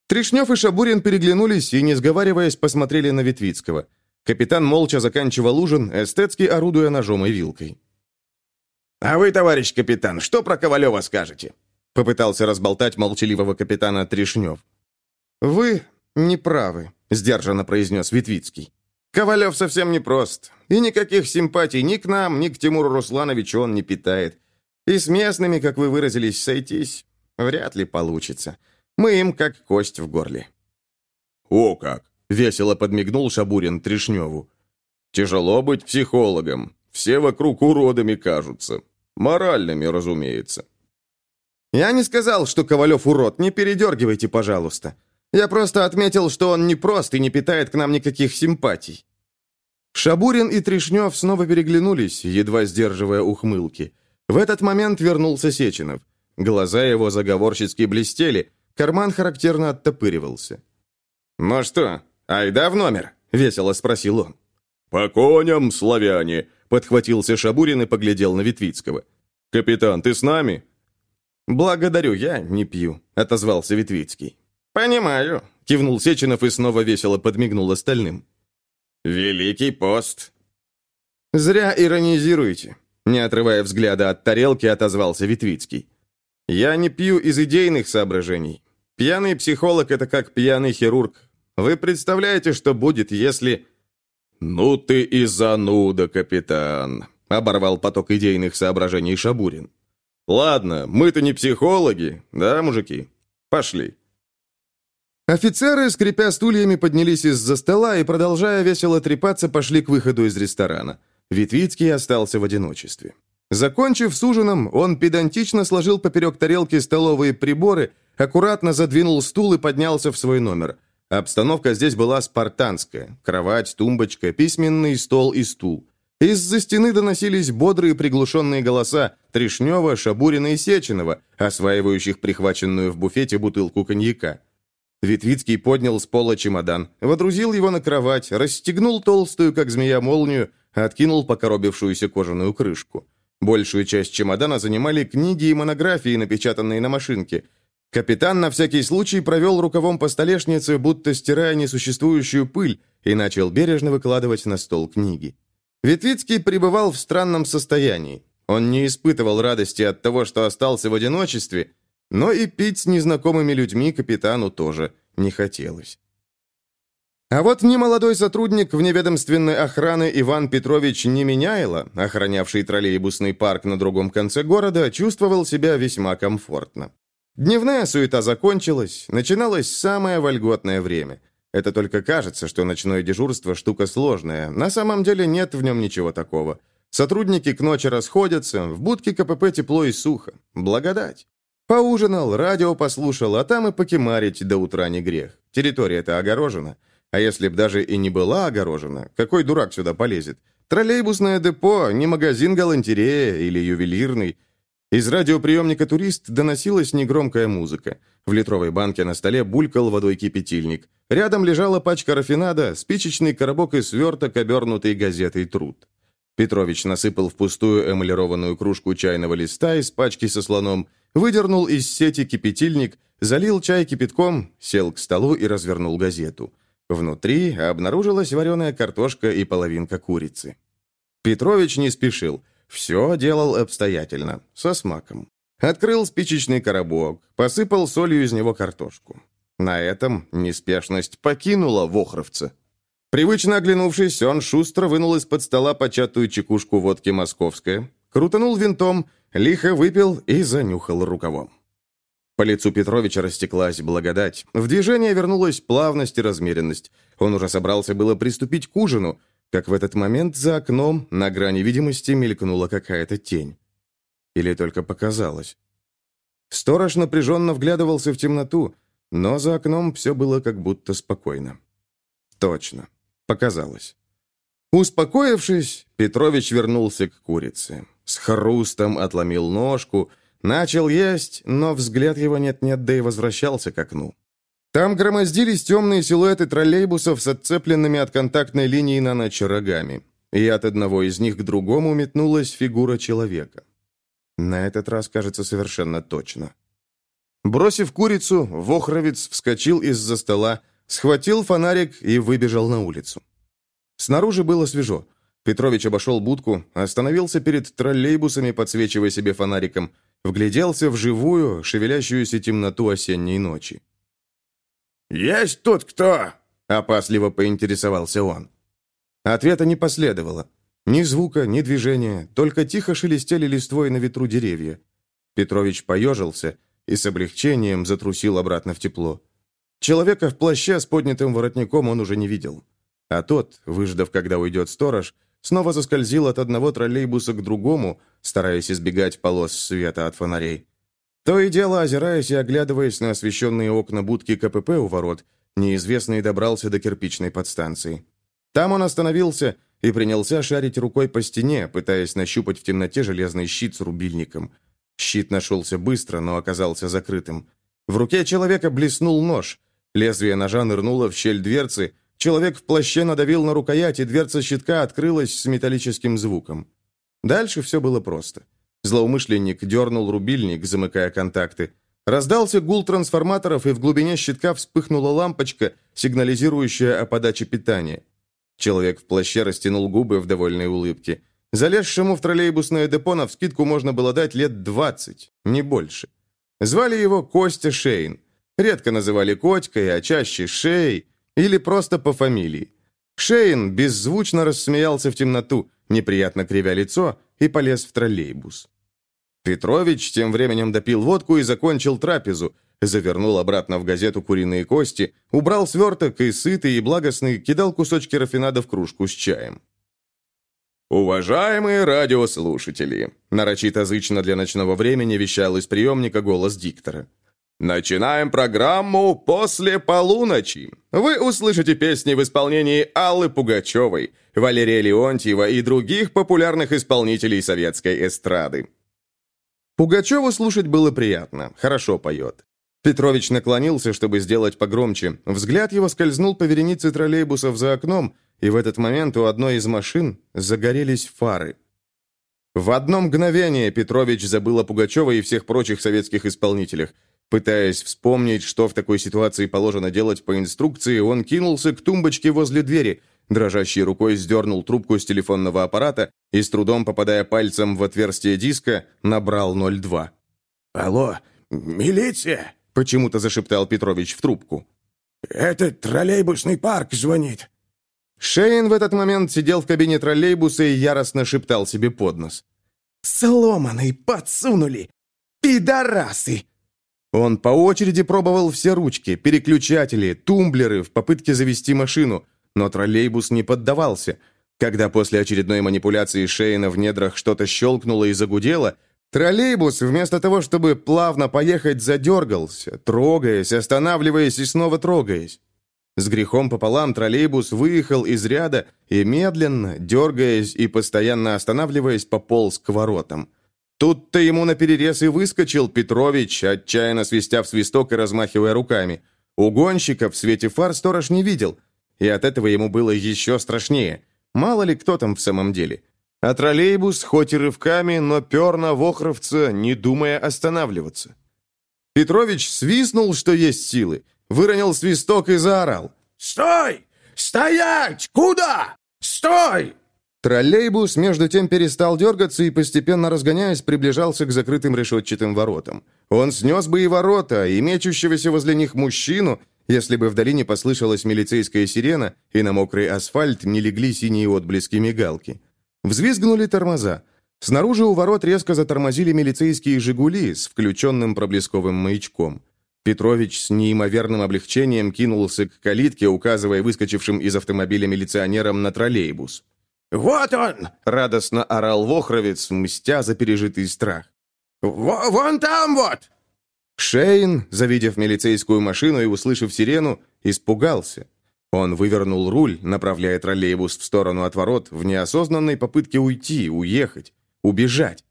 Тришнев и Шабурин переглянулись и, не сговариваясь, посмотрели на Ветвицкого. Капитан молча заканчивал ужин, эстетски орудуя ножом и вилкой. «А вы, товарищ капитан, что про Ковалева скажете?» Попытался разболтать молчаливого капитана Тришнев. «Вы не правы», — сдержанно произнес Витвицкий. «Ковалев совсем не прост, и никаких симпатий ни к нам, ни к Тимуру Руслановичу он не питает. И с местными, как вы выразились, сойтись вряд ли получится. Мы им как кость в горле». «О как!» — весело подмигнул Шабурин Тришневу. «Тяжело быть психологом. Все вокруг уродами кажутся. Моральными, разумеется. Я не сказал, что Ковалев урод, не передергивайте, пожалуйста. Я просто отметил, что он не прост и не питает к нам никаких симпатий. Шабурин и Тришнев снова переглянулись, едва сдерживая ухмылки. В этот момент вернулся Сеченов. Глаза его заговорщицки блестели, карман характерно оттопыривался. «Ну что, айда в номер?» — весело спросил он. «По коням, славяне!» — подхватился Шабурин и поглядел на Витвицкого. «Капитан, ты с нами?» «Благодарю, я не пью», — отозвался Витвицкий. «Понимаю», — кивнул Сеченов и снова весело подмигнул остальным. «Великий пост». «Зря иронизируете», — не отрывая взгляда от тарелки, отозвался Витвицкий. «Я не пью из идейных соображений. Пьяный психолог — это как пьяный хирург. Вы представляете, что будет, если...» «Ну ты и зануда, капитан», — оборвал поток идейных соображений Шабурин. «Ладно, мы-то не психологи, да, мужики? Пошли». Офицеры, скрипя стульями, поднялись из-за стола и, продолжая весело трепаться, пошли к выходу из ресторана. Витвицкий остался в одиночестве. Закончив с ужином, он педантично сложил поперек тарелки столовые приборы, аккуратно задвинул стул и поднялся в свой номер – Обстановка здесь была спартанская. Кровать, тумбочка, письменный стол и стул. Из-за стены доносились бодрые приглушенные голоса Трешнева, Шабурина и Сеченова, осваивающих прихваченную в буфете бутылку коньяка. Витвицкий поднял с пола чемодан, водрузил его на кровать, расстегнул толстую, как змея, молнию, откинул покоробившуюся кожаную крышку. Большую часть чемодана занимали книги и монографии, напечатанные на машинке – Капитан на всякий случай провел рукавом по столешнице, будто стирая несуществующую пыль, и начал бережно выкладывать на стол книги. Ветвицкий пребывал в странном состоянии. Он не испытывал радости от того, что остался в одиночестве, но и пить с незнакомыми людьми капитану тоже не хотелось. А вот немолодой сотрудник вневедомственной охраны Иван Петрович Неменяйло, охранявший троллейбусный парк на другом конце города, чувствовал себя весьма комфортно. Дневная суета закончилась, начиналось самое вольготное время. Это только кажется, что ночное дежурство – штука сложная. На самом деле нет в нем ничего такого. Сотрудники к ночи расходятся, в будке КПП тепло и сухо. Благодать. Поужинал, радио послушал, а там и покемарить до утра не грех. Территория-то огорожена. А если б даже и не была огорожена, какой дурак сюда полезет? Троллейбусное депо, не магазин галантерея или ювелирный – из радиоприемника «Турист» доносилась негромкая музыка. В литровой банке на столе булькал водой кипятильник. Рядом лежала пачка рафинада, спичечный коробок и сверток, обернутый газетой «Труд». Петрович насыпал в пустую эмалированную кружку чайного листа из пачки со слоном, выдернул из сети кипятильник, залил чай кипятком, сел к столу и развернул газету. Внутри обнаружилась вареная картошка и половинка курицы. Петрович не спешил – все делал обстоятельно, со смаком. Открыл спичечный коробок, посыпал солью из него картошку. На этом неспешность покинула Вохровца. Привычно оглянувшись, он шустро вынул из-под стола початую чекушку водки московская, крутанул винтом, лихо выпил и занюхал рукавом. По лицу Петровича растеклась благодать. В движение вернулась плавность и размеренность. Он уже собрался было приступить к ужину, как в этот момент за окном на грани видимости мелькнула какая-то тень. Или только показалось. Сторож напряженно вглядывался в темноту, но за окном все было как будто спокойно. Точно. Показалось. Успокоившись, Петрович вернулся к курице. С хрустом отломил ножку, начал есть, но взгляд его нет-нет, да и возвращался к окну. Там громоздились темные силуэты троллейбусов с отцепленными от контактной линии на ночь рогами. И от одного из них к другому метнулась фигура человека. На этот раз, кажется, совершенно точно. Бросив курицу, Вохровец вскочил из-за стола, схватил фонарик и выбежал на улицу. Снаружи было свежо. Петрович обошел будку, остановился перед троллейбусами, подсвечивая себе фонариком, вгляделся в живую, шевелящуюся темноту осенней ночи. «Есть тут кто?» — опасливо поинтересовался он. Ответа не последовало. Ни звука, ни движения, только тихо шелестели листвой на ветру деревья. Петрович поежился и с облегчением затрусил обратно в тепло. Человека в плаще с поднятым воротником он уже не видел. А тот, выждав, когда уйдет сторож, снова заскользил от одного троллейбуса к другому, стараясь избегать полос света от фонарей. То и дело, озираясь и оглядываясь на освещенные окна будки КПП у ворот, неизвестный добрался до кирпичной подстанции. Там он остановился и принялся шарить рукой по стене, пытаясь нащупать в темноте железный щит с рубильником. Щит нашелся быстро, но оказался закрытым. В руке человека блеснул нож. Лезвие ножа нырнуло в щель дверцы, человек в плаще надавил на рукоять, и дверца щитка открылась с металлическим звуком. Дальше все было просто. Злоумышленник дернул рубильник, замыкая контакты. Раздался гул трансформаторов, и в глубине щитка вспыхнула лампочка, сигнализирующая о подаче питания. Человек в плаще растянул губы в довольной улыбке. Залезшему в троллейбусное депо на вскидку можно было дать лет 20, не больше. Звали его Костя Шейн. Редко называли Котькой, а чаще Шей или просто по фамилии. Шейн беззвучно рассмеялся в темноту, неприятно кривя лицо, и полез в троллейбус. Петрович тем временем допил водку и закончил трапезу, завернул обратно в газету куриные кости, убрал сверток и, сытый и благостный, кидал кусочки рафинада в кружку с чаем. «Уважаемые радиослушатели!» Нарочито зычно для ночного времени вещал из приемника голос диктора. «Начинаем программу «После полуночи». Вы услышите песни в исполнении Аллы Пугачевой, Валерия Леонтьева и других популярных исполнителей советской эстрады. Пугачеву слушать было приятно, хорошо поет. Петрович наклонился, чтобы сделать погромче. Взгляд его скользнул по веренице троллейбусов за окном, и в этот момент у одной из машин загорелись фары. В одно мгновение Петрович забыл о Пугачевой и всех прочих советских исполнителях. Пытаясь вспомнить, что в такой ситуации положено делать по инструкции, он кинулся к тумбочке возле двери, дрожащей рукой сдернул трубку с телефонного аппарата и, с трудом попадая пальцем в отверстие диска, набрал 02. «Алло, милиция?» — почему-то зашептал Петрович в трубку. «Это троллейбусный парк звонит». Шейн в этот момент сидел в кабине троллейбуса и яростно шептал себе под нос. «Сломанный подсунули! Пидорасы!» Он по очереди пробовал все ручки, переключатели, тумблеры в попытке завести машину, но троллейбус не поддавался. Когда после очередной манипуляции Шейна в недрах что-то щелкнуло и загудело, троллейбус, вместо того, чтобы плавно поехать, задергался, трогаясь, останавливаясь и снова трогаясь. С грехом пополам троллейбус выехал из ряда и медленно, дергаясь и постоянно останавливаясь, пополз к воротам. Тут-то ему наперерез и выскочил Петрович, отчаянно свистя в свисток и размахивая руками. Угонщика в свете фар сторож не видел, и от этого ему было еще страшнее. Мало ли кто там в самом деле. А троллейбус, хоть и рывками, но пер на Вохровца, не думая останавливаться. Петрович свистнул, что есть силы, выронил свисток и заорал. «Стой! Стоять! Куда? Стой!» Троллейбус, между тем, перестал дергаться и, постепенно разгоняясь, приближался к закрытым решетчатым воротам. Он снес бы и ворота, и мечущегося возле них мужчину, если бы в долине послышалась милицейская сирена, и на мокрый асфальт не легли синие отблески мигалки. Взвизгнули тормоза. Снаружи у ворот резко затормозили милицейские «Жигули» с включенным проблесковым маячком. Петрович с неимоверным облегчением кинулся к калитке, указывая выскочившим из автомобиля милиционерам на троллейбус. «Вот он!» — радостно орал Вохровец, мстя за пережитый страх. Во «Вон там вот!» Шейн, завидев милицейскую машину и услышав сирену, испугался. Он вывернул руль, направляя троллейбус в сторону от ворот, в неосознанной попытке уйти, уехать, убежать.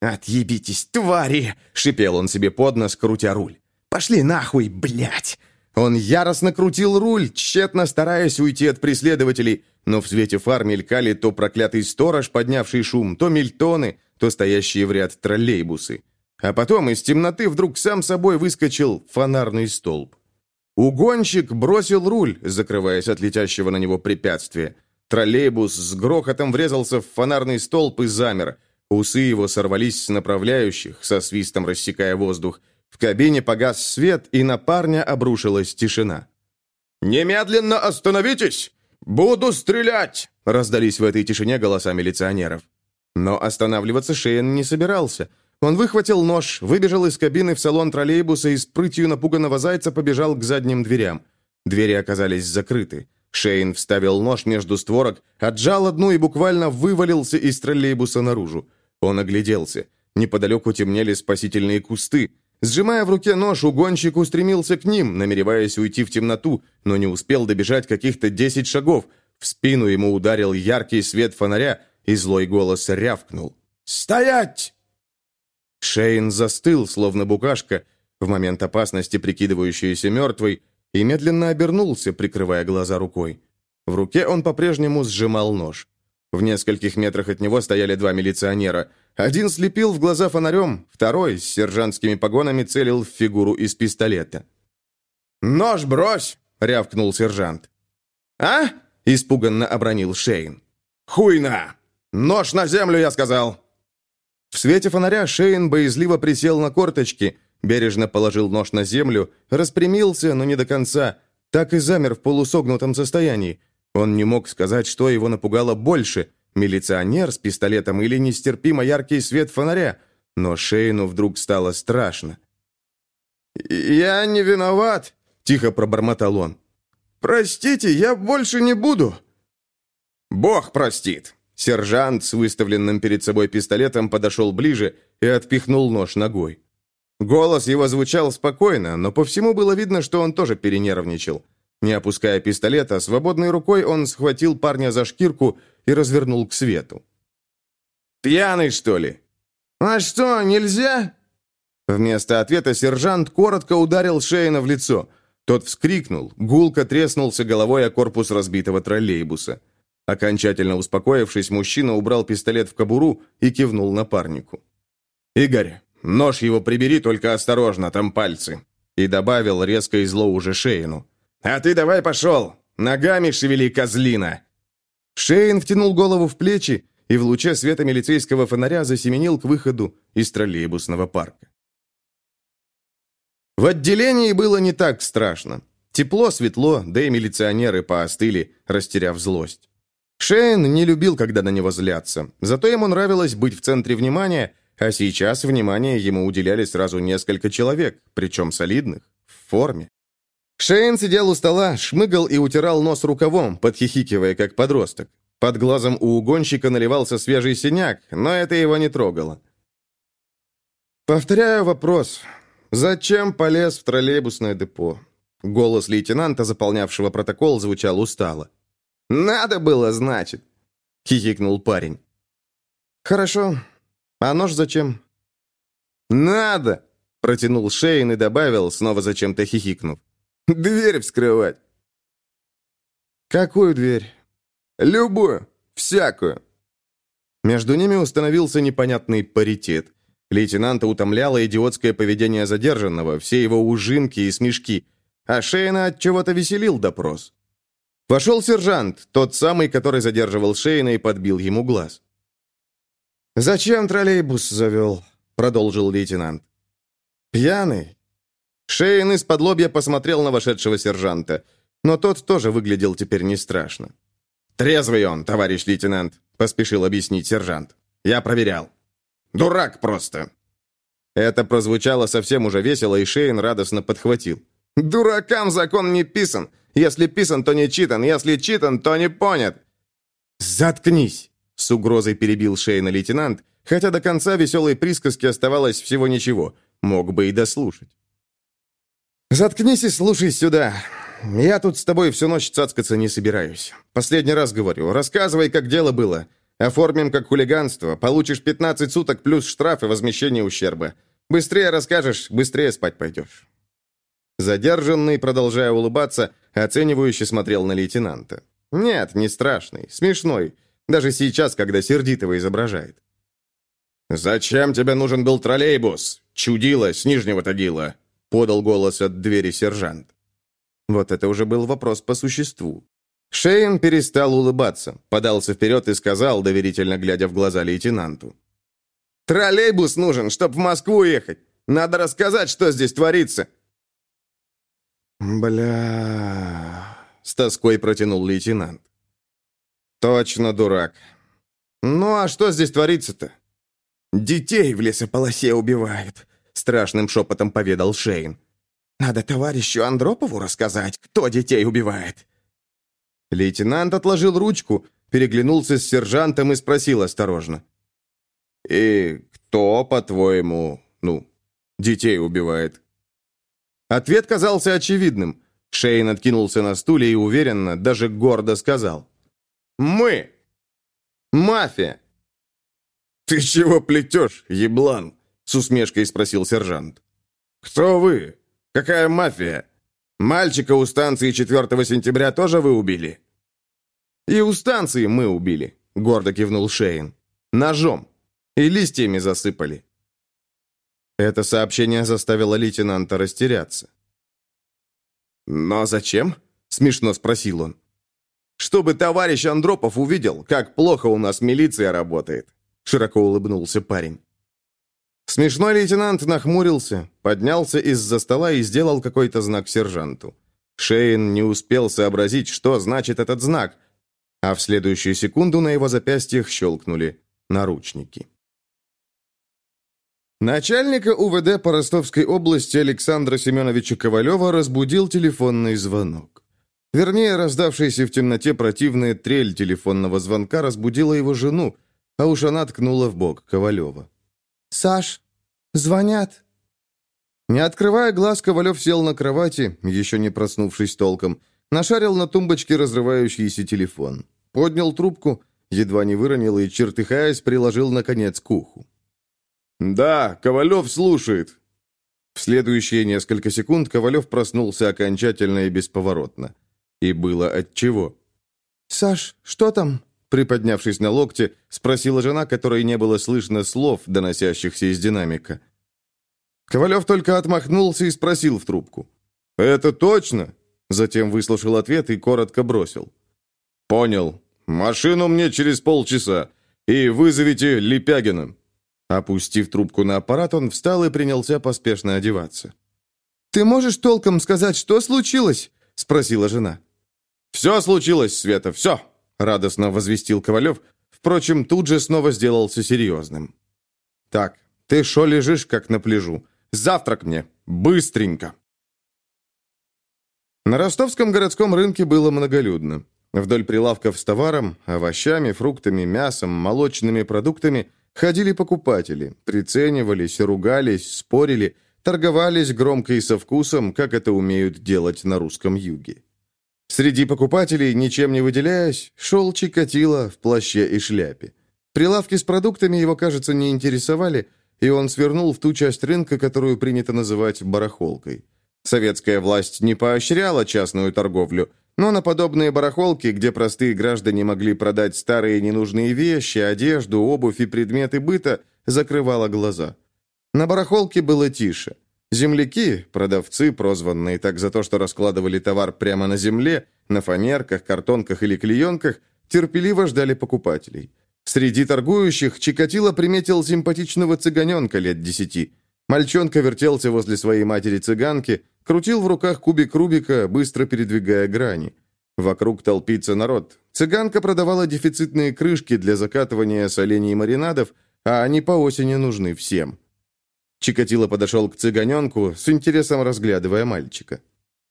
«Отъебитесь, твари!» — шипел он себе под нос, крутя руль. Пошли нахуй, блядь!» Он яростно крутил руль, тщетно стараясь уйти от преследователей, но в свете фар мелькали то проклятый сторож, поднявший шум, то мильтоны, то стоящие в ряд троллейбусы. А потом из темноты вдруг сам собой выскочил фонарный столб. Угонщик бросил руль, закрываясь от летящего на него препятствия. Троллейбус с грохотом врезался в фонарный столб и замер. Усы его сорвались с направляющих, со свистом рассекая воздух. В кабине погас свет, и на парня обрушилась тишина. «Немедленно остановитесь! Буду стрелять!» раздались в этой тишине голоса милиционеров. Но останавливаться Шейн не собирался. Он выхватил нож, выбежал из кабины в салон троллейбуса и с прытью напуганного зайца побежал к задним дверям. Двери оказались закрыты. Шейн вставил нож между створок, отжал одну и буквально вывалился из троллейбуса наружу. Он огляделся. Неподалеку темнели спасительные кусты. Сжимая в руке нож, угонщик устремился к ним, намереваясь уйти в темноту, но не успел добежать каких-то десять шагов. В спину ему ударил яркий свет фонаря, и злой голос рявкнул. «Стоять!» Шейн застыл, словно букашка, в момент опасности прикидывающаяся мертвой, и медленно обернулся, прикрывая глаза рукой. В руке он по-прежнему сжимал нож. В нескольких метрах от него стояли два милиционера. Один слепил в глаза фонарем, второй с сержантскими погонами целил в фигуру из пистолета. «Нож брось!» — рявкнул сержант. «А?» — испуганно обронил Шейн. «Хуйна! Нож на землю, я сказал!» В свете фонаря Шейн боязливо присел на корточки, Бережно положил нож на землю, распрямился, но не до конца, так и замер в полусогнутом состоянии. Он не мог сказать, что его напугало больше – милиционер с пистолетом или нестерпимо яркий свет фонаря, но Шейну вдруг стало страшно. «Я не виноват», – тихо пробормотал он. «Простите, я больше не буду». «Бог простит». Сержант с выставленным перед собой пистолетом подошел ближе и отпихнул нож ногой. Голос его звучал спокойно, но по всему было видно, что он тоже перенервничал. Не опуская пистолета, свободной рукой он схватил парня за шкирку и развернул к свету. «Пьяный, что ли?» «А что, нельзя?» Вместо ответа сержант коротко ударил Шейна в лицо. Тот вскрикнул, гулко треснулся головой о корпус разбитого троллейбуса. Окончательно успокоившись, мужчина убрал пистолет в кобуру и кивнул напарнику. «Игорь, Нож его прибери, только осторожно, там пальцы». И добавил резко и зло уже Шейну. «А ты давай пошел! Ногами шевели, козлина!» Шейн втянул голову в плечи и в луче света милицейского фонаря засеменил к выходу из троллейбусного парка. В отделении было не так страшно. Тепло, светло, да и милиционеры поостыли, растеряв злость. Шейн не любил, когда на него злятся, зато ему нравилось быть в центре внимания а сейчас внимание ему уделяли сразу несколько человек, причем солидных, в форме. Шейн сидел у стола, шмыгал и утирал нос рукавом, подхихикивая, как подросток. Под глазом у угонщика наливался свежий синяк, но это его не трогало. «Повторяю вопрос. Зачем полез в троллейбусное депо?» Голос лейтенанта, заполнявшего протокол, звучал устало. «Надо было, значит», — хихикнул парень. «Хорошо, «А нож зачем?» «Надо!» — протянул Шейн и добавил, снова зачем-то хихикнув. «Дверь вскрывать!» «Какую дверь?» «Любую, всякую!» Между ними установился непонятный паритет. Лейтенанта утомляло идиотское поведение задержанного, все его ужинки и смешки, а Шейна от чего-то веселил допрос. Вошел сержант, тот самый, который задерживал Шейна и подбил ему глаз. «Зачем троллейбус завел?» — продолжил лейтенант. «Пьяный?» Шейн из-под лобья посмотрел на вошедшего сержанта, но тот тоже выглядел теперь не страшно. «Трезвый он, товарищ лейтенант», — поспешил объяснить сержант. «Я проверял». «Дурак просто!» Это прозвучало совсем уже весело, и Шейн радостно подхватил. «Дуракам закон не писан. Если писан, то не читан. Если читан, то не понят». «Заткнись!» С угрозой перебил Шейна лейтенант, хотя до конца веселой присказки оставалось всего ничего, мог бы и дослушать. «Заткнись и слушай сюда. Я тут с тобой всю ночь цацкаться не собираюсь. Последний раз говорю, рассказывай, как дело было. Оформим как хулиганство, получишь 15 суток плюс штраф и возмещение ущерба. Быстрее расскажешь, быстрее спать пойдешь». Задержанный, продолжая улыбаться, оценивающе смотрел на лейтенанта. «Нет, не страшный, смешной. Даже сейчас, когда сердитого изображает. «Зачем тебе нужен был троллейбус? Чудило с Нижнего Тагила!» подал голос от двери сержант. Вот это уже был вопрос по существу. Шейн перестал улыбаться, подался вперед и сказал, доверительно глядя в глаза лейтенанту. «Троллейбус нужен, чтоб в Москву ехать. Надо рассказать, что здесь творится». «Бля...» — с тоской протянул лейтенант. «Точно дурак. Ну а что здесь творится-то?» «Детей в лесополосе убивают», — страшным шепотом поведал Шейн. «Надо товарищу Андропову рассказать, кто детей убивает». Лейтенант отложил ручку, переглянулся с сержантом и спросил осторожно. «И кто, по-твоему, ну, детей убивает?» Ответ казался очевидным. Шейн откинулся на стуле и уверенно, даже гордо сказал. «Мы! Мафия!» «Ты чего плетешь, еблан?» — с усмешкой спросил сержант. «Кто вы? Какая мафия? Мальчика у станции 4 сентября тоже вы убили?» «И у станции мы убили», — гордо кивнул Шейн. «Ножом. И листьями засыпали». Это сообщение заставило лейтенанта растеряться. «Но зачем?» — смешно спросил он. «Чтобы товарищ Андропов увидел, как плохо у нас милиция работает», — широко улыбнулся парень. Смешной лейтенант нахмурился, поднялся из-за стола и сделал какой-то знак сержанту. Шейн не успел сообразить, что значит этот знак, а в следующую секунду на его запястьях щелкнули наручники. Начальника УВД по Ростовской области Александра Семеновича Ковалева разбудил телефонный звонок. Вернее, раздавшаяся в темноте противная трель телефонного звонка разбудила его жену, а уж она ткнула в бок Ковалева. «Саш, звонят!» Не открывая глаз, Ковалев сел на кровати, еще не проснувшись толком, нашарил на тумбочке разрывающийся телефон. Поднял трубку, едва не выронил и, чертыхаясь, приложил, наконец, к уху. «Да, Ковалев слушает». В следующие несколько секунд Ковалев проснулся окончательно и бесповоротно. И было отчего. «Саш, что там?» Приподнявшись на локте, спросила жена, которой не было слышно слов, доносящихся из динамика. Ковалев только отмахнулся и спросил в трубку. «Это точно?» Затем выслушал ответ и коротко бросил. «Понял. Машину мне через полчаса. И вызовите Лепягина». Опустив трубку на аппарат, он встал и принялся поспешно одеваться. «Ты можешь толком сказать, что случилось?» — спросила жена. «Все случилось, Света, все!» — радостно возвестил Ковалев. Впрочем, тут же снова сделался серьезным. «Так, ты шо лежишь, как на пляжу? Завтрак мне! Быстренько!» На ростовском городском рынке было многолюдно. Вдоль прилавков с товаром, овощами, фруктами, мясом, молочными продуктами ходили покупатели, приценивались, ругались, спорили, торговались громко и со вкусом, как это умеют делать на русском юге. Среди покупателей, ничем не выделяясь, шел Чикатило в плаще и шляпе. Прилавки с продуктами его, кажется, не интересовали, и он свернул в ту часть рынка, которую принято называть барахолкой. Советская власть не поощряла частную торговлю – но на подобные барахолки, где простые граждане могли продать старые ненужные вещи, одежду, обувь и предметы быта, закрывала глаза. На барахолке было тише. Земляки, продавцы, прозванные так за то, что раскладывали товар прямо на земле, на фанерках, картонках или клеенках, терпеливо ждали покупателей. Среди торгующих Чикатило приметил симпатичного цыганенка лет десяти. Мальчонка вертелся возле своей матери-цыганки, Крутил в руках кубик Рубика, быстро передвигая грани. Вокруг толпится народ. Цыганка продавала дефицитные крышки для закатывания солений и маринадов, а они по осени нужны всем. Чикатило подошел к цыганенку, с интересом разглядывая мальчика.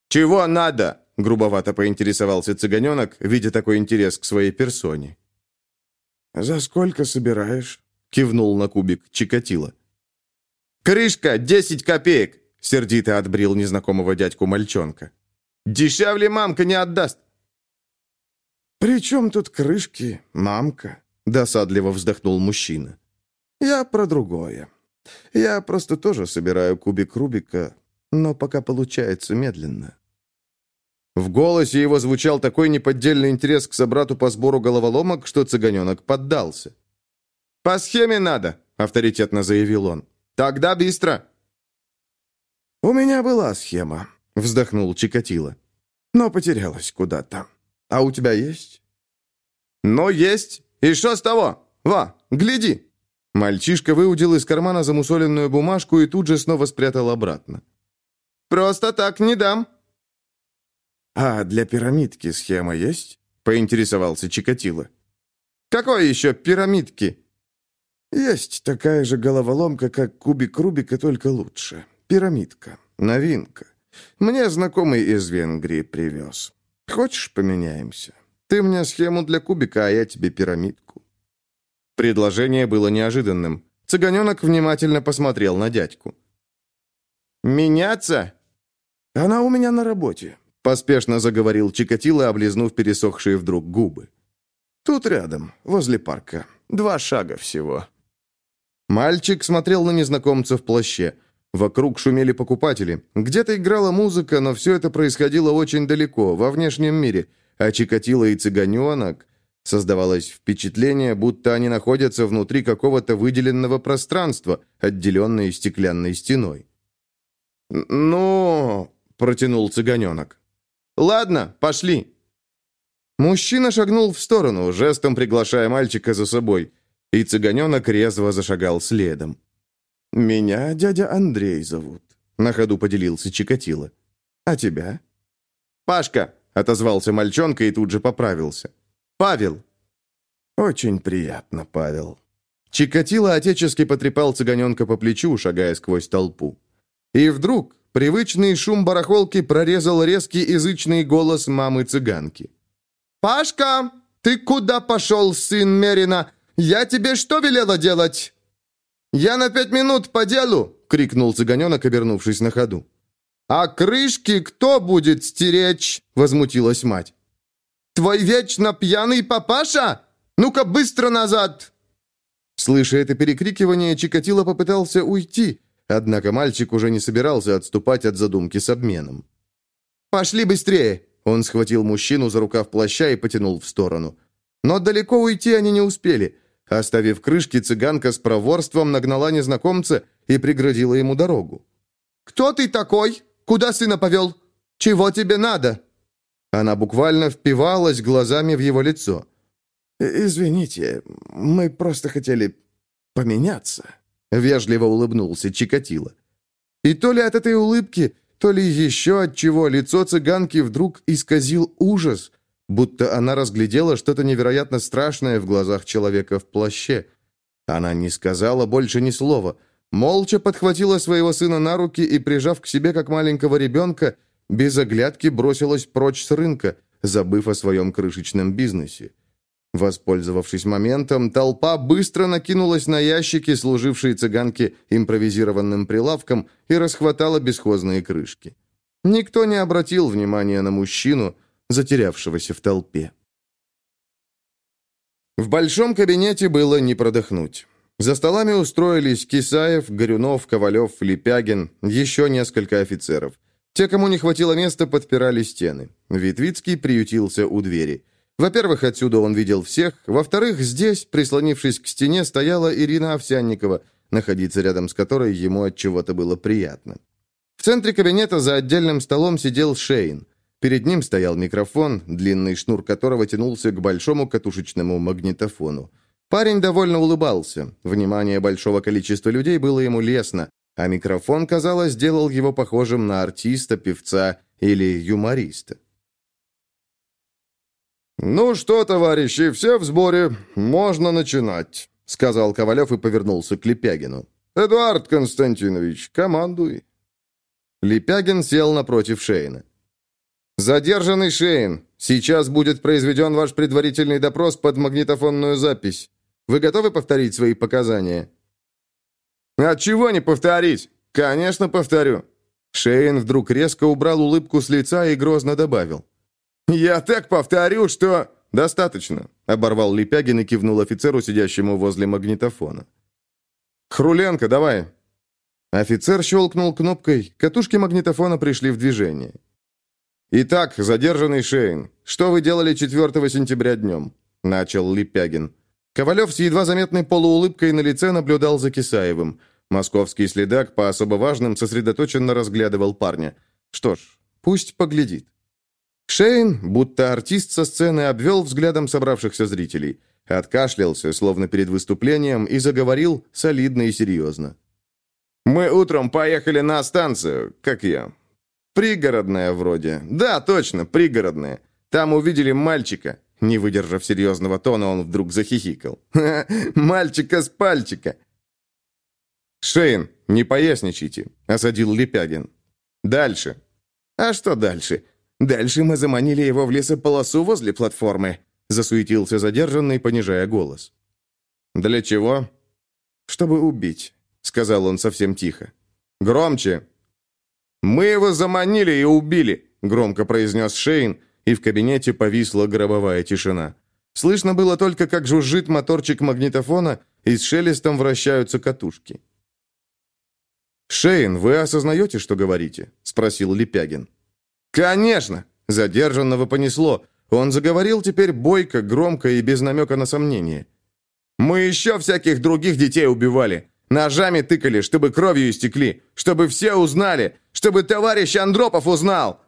«Чего надо?» — грубовато поинтересовался цыганенок, видя такой интерес к своей персоне. «За сколько собираешь?» — кивнул на кубик Чикатило. «Крышка, десять копеек!» Сердито отбрил незнакомого дядьку мальчонка. «Дешевле мамка не отдаст!» «При чем тут крышки, мамка?» Досадливо вздохнул мужчина. «Я про другое. Я просто тоже собираю кубик Рубика, но пока получается медленно». В голосе его звучал такой неподдельный интерес к собрату по сбору головоломок, что цыганенок поддался. «По схеме надо», — авторитетно заявил он. «Тогда быстро». «У меня была схема», — вздохнул Чикатило. «Но потерялась куда-то. А у тебя есть?» «Но есть. И что с того? Ва, гляди!» Мальчишка выудил из кармана замусоленную бумажку и тут же снова спрятал обратно. «Просто так не дам». «А для пирамидки схема есть?» — поинтересовался Чикатило. «Какой еще пирамидки?» «Есть такая же головоломка, как кубик Рубика, только лучше. Пирамидка. Новинка. Мне знакомый из Венгрии привез. Хочешь, поменяемся? Ты мне схему для кубика, а я тебе пирамидку». Предложение было неожиданным. Цыганенок внимательно посмотрел на дядьку. «Меняться?» «Она у меня на работе», — поспешно заговорил Чикатило, облизнув пересохшие вдруг губы. «Тут рядом, возле парка. Два шага всего». Мальчик смотрел на незнакомца в плаще. Вокруг шумели покупатели. Где-то играла музыка, но все это происходило очень далеко, во внешнем мире. А Чикатило и Цыганенок... Создавалось впечатление, будто они находятся внутри какого-то выделенного пространства, отделенное стеклянной стеной. «Ну...» — протянул цыганенок. «Ладно, пошли». Мужчина шагнул в сторону, жестом приглашая мальчика за собой, и цыганенок резво зашагал следом. «Меня дядя Андрей зовут», — на ходу поделился Чикатило. «А тебя?» «Пашка», — отозвался мальчонка и тут же поправился. «Павел». «Очень приятно, Павел». Чикатило отечески потрепал цыганенка по плечу, шагая сквозь толпу. И вдруг привычный шум барахолки прорезал резкий язычный голос мамы-цыганки. «Пашка, ты куда пошел, сын Мерина? Я тебе что велела делать?» «Я на пять минут по делу!» — крикнул цыганенок, обернувшись на ходу. «А крышки кто будет стеречь?» — возмутилась мать. «Твой вечно пьяный папаша? Ну-ка быстро назад!» Слыша это перекрикивание, Чикатило попытался уйти, однако мальчик уже не собирался отступать от задумки с обменом. «Пошли быстрее!» Он схватил мужчину за рукав плаща и потянул в сторону. Но далеко уйти они не успели. Оставив крышки, цыганка с проворством нагнала незнакомца и преградила ему дорогу. «Кто ты такой? Куда сына повел? Чего тебе надо?» Она буквально впивалась глазами в его лицо. «Извините, мы просто хотели поменяться», — вежливо улыбнулся Чикатило. И то ли от этой улыбки, то ли еще от чего лицо цыганки вдруг исказил ужас — будто она разглядела что-то невероятно страшное в глазах человека в плаще. Она не сказала больше ни слова, молча подхватила своего сына на руки и, прижав к себе как маленького ребенка, без оглядки бросилась прочь с рынка, забыв о своем крышечном бизнесе. Воспользовавшись моментом, толпа быстро накинулась на ящики, служившие цыганке импровизированным прилавком, и расхватала бесхозные крышки. Никто не обратил внимания на мужчину, затерявшегося в толпе. В большом кабинете было не продохнуть. За столами устроились Кисаев, Горюнов, Ковалев, Лепягин, еще несколько офицеров. Те, кому не хватило места, подпирали стены. Витвицкий приютился у двери. Во-первых, отсюда он видел всех. Во-вторых, здесь, прислонившись к стене, стояла Ирина Овсянникова, находиться рядом с которой ему от чего-то было приятно. В центре кабинета за отдельным столом сидел Шейн. Перед ним стоял микрофон, длинный шнур которого тянулся к большому катушечному магнитофону. Парень довольно улыбался. Внимание большого количества людей было ему лестно, а микрофон, казалось, сделал его похожим на артиста, певца или юмориста. «Ну что, товарищи, все в сборе. Можно начинать», — сказал Ковалев и повернулся к Лепягину. «Эдуард Константинович, командуй». Лепягин сел напротив Шейна. «Задержанный Шейн, сейчас будет произведен ваш предварительный допрос под магнитофонную запись. Вы готовы повторить свои показания?» «А чего не повторить? Конечно, повторю». Шейн вдруг резко убрал улыбку с лица и грозно добавил. «Я так повторю, что...» «Достаточно», — оборвал Лепягин и кивнул офицеру, сидящему возле магнитофона. «Хруленко, давай». Офицер щелкнул кнопкой, катушки магнитофона пришли в движение. «Итак, задержанный Шейн, что вы делали 4 сентября днем?» – начал Липягин. Ковалев с едва заметной полуулыбкой на лице наблюдал за Кисаевым. Московский следак по особо важным сосредоточенно разглядывал парня. Что ж, пусть поглядит. Шейн, будто артист со сцены, обвел взглядом собравшихся зрителей. Откашлялся, словно перед выступлением, и заговорил солидно и серьезно. «Мы утром поехали на станцию, как я, Пригородная вроде. Да, точно, пригородная. Там увидели мальчика. Не выдержав серьезного тона, он вдруг захихикал. «Мальчика с пальчика!» «Шейн, не поясничайте», — осадил Лепягин. «Дальше». «А что дальше? Дальше мы заманили его в лесополосу возле платформы», засуетился задержанный, понижая голос. «Для чего?» «Чтобы убить», — сказал он совсем тихо. «Громче!» «Мы его заманили и убили», — громко произнес Шейн, и в кабинете повисла гробовая тишина. Слышно было только, как жужжит моторчик магнитофона, и с шелестом вращаются катушки. «Шейн, вы осознаете, что говорите?» — спросил Лепягин. «Конечно!» — задержанного понесло. Он заговорил теперь бойко, громко и без намека на сомнение. «Мы еще всяких других детей убивали. Ножами тыкали, чтобы кровью истекли, чтобы все узнали, чтобы товарищ Андропов узнал!»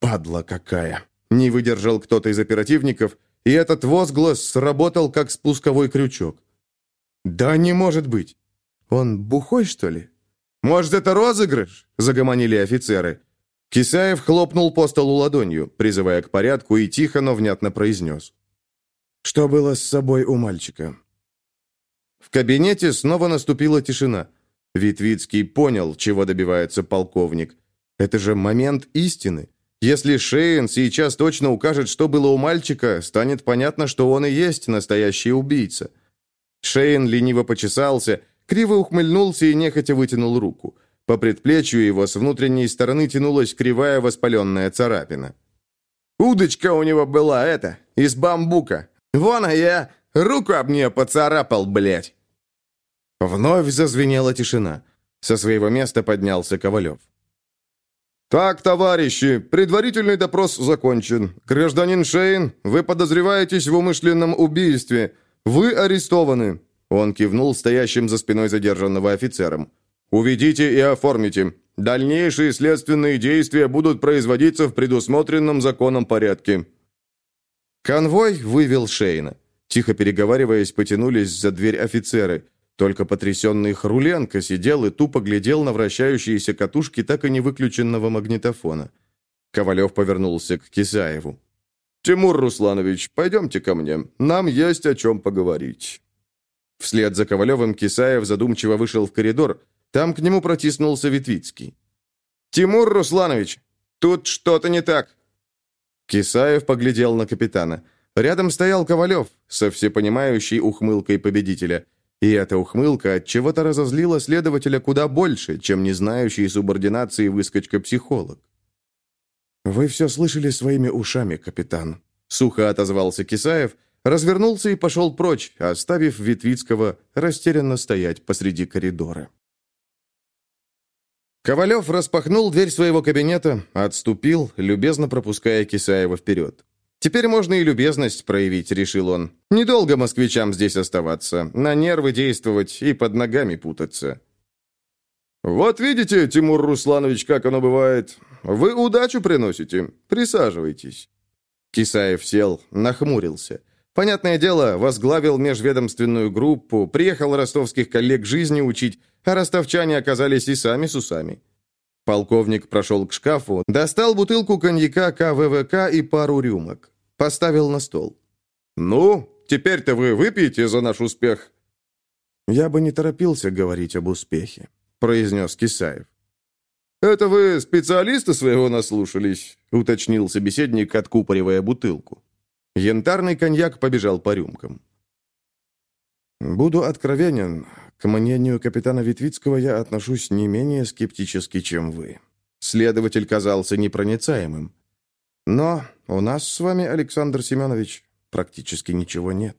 «Падла какая!» — не выдержал кто-то из оперативников, и этот возглас сработал как спусковой крючок. «Да не может быть! Он бухой, что ли?» «Может, это розыгрыш?» — загомонили офицеры. Кисаев хлопнул по столу ладонью, призывая к порядку, и тихо, но внятно произнес. «Что было с собой у мальчика?» В кабинете снова наступила тишина. Витвицкий понял, чего добивается полковник. Это же момент истины. Если Шейн сейчас точно укажет, что было у мальчика, станет понятно, что он и есть настоящий убийца. Шейн лениво почесался, криво ухмыльнулся и нехотя вытянул руку. По предплечью его с внутренней стороны тянулась кривая воспаленная царапина. «Удочка у него была эта, из бамбука. Вон, а я руку об нее поцарапал, блядь!» Вновь зазвенела тишина. Со своего места поднялся Ковалев. «Так, товарищи, предварительный допрос закончен. Гражданин Шейн, вы подозреваетесь в умышленном убийстве. Вы арестованы». Он кивнул стоящим за спиной задержанного офицером. Уведите и оформите. Дальнейшие следственные действия будут производиться в предусмотренном законом порядке». Конвой вывел Шейна. Тихо переговариваясь, потянулись за дверь офицеры. Только потрясенный Хруленко сидел и тупо глядел на вращающиеся катушки так и не выключенного магнитофона. Ковалев повернулся к Кисаеву. «Тимур Русланович, пойдемте ко мне. Нам есть о чем поговорить». Вслед за Ковалевым Кисаев задумчиво вышел в коридор, там к нему протиснулся Витвицкий. «Тимур Русланович, тут что-то не так!» Кисаев поглядел на капитана. Рядом стоял Ковалев со всепонимающей ухмылкой победителя. И эта ухмылка от чего то разозлила следователя куда больше, чем не знающий субординации выскочка-психолог. «Вы все слышали своими ушами, капитан», — сухо отозвался Кисаев, развернулся и пошел прочь, оставив Витвицкого растерянно стоять посреди коридора. Ковалев распахнул дверь своего кабинета, отступил, любезно пропуская Кисаева вперед. «Теперь можно и любезность проявить», — решил он. «Недолго москвичам здесь оставаться, на нервы действовать и под ногами путаться». «Вот видите, Тимур Русланович, как оно бывает. Вы удачу приносите. Присаживайтесь». Кисаев сел, нахмурился. Понятное дело, возглавил межведомственную группу, приехал ростовских коллег жизни учить, а ростовчане оказались и сами с усами. Полковник прошел к шкафу, достал бутылку коньяка КВВК и пару рюмок. Поставил на стол. «Ну, теперь-то вы выпьете за наш успех?» «Я бы не торопился говорить об успехе», — произнес Кисаев. «Это вы специалиста своего наслушались?» — уточнил собеседник, откупоривая бутылку. Янтарный коньяк побежал по рюмкам. «Буду откровенен. К мнению капитана Витвицкого я отношусь не менее скептически, чем вы. Следователь казался непроницаемым. Но у нас с вами, Александр Семенович, практически ничего нет.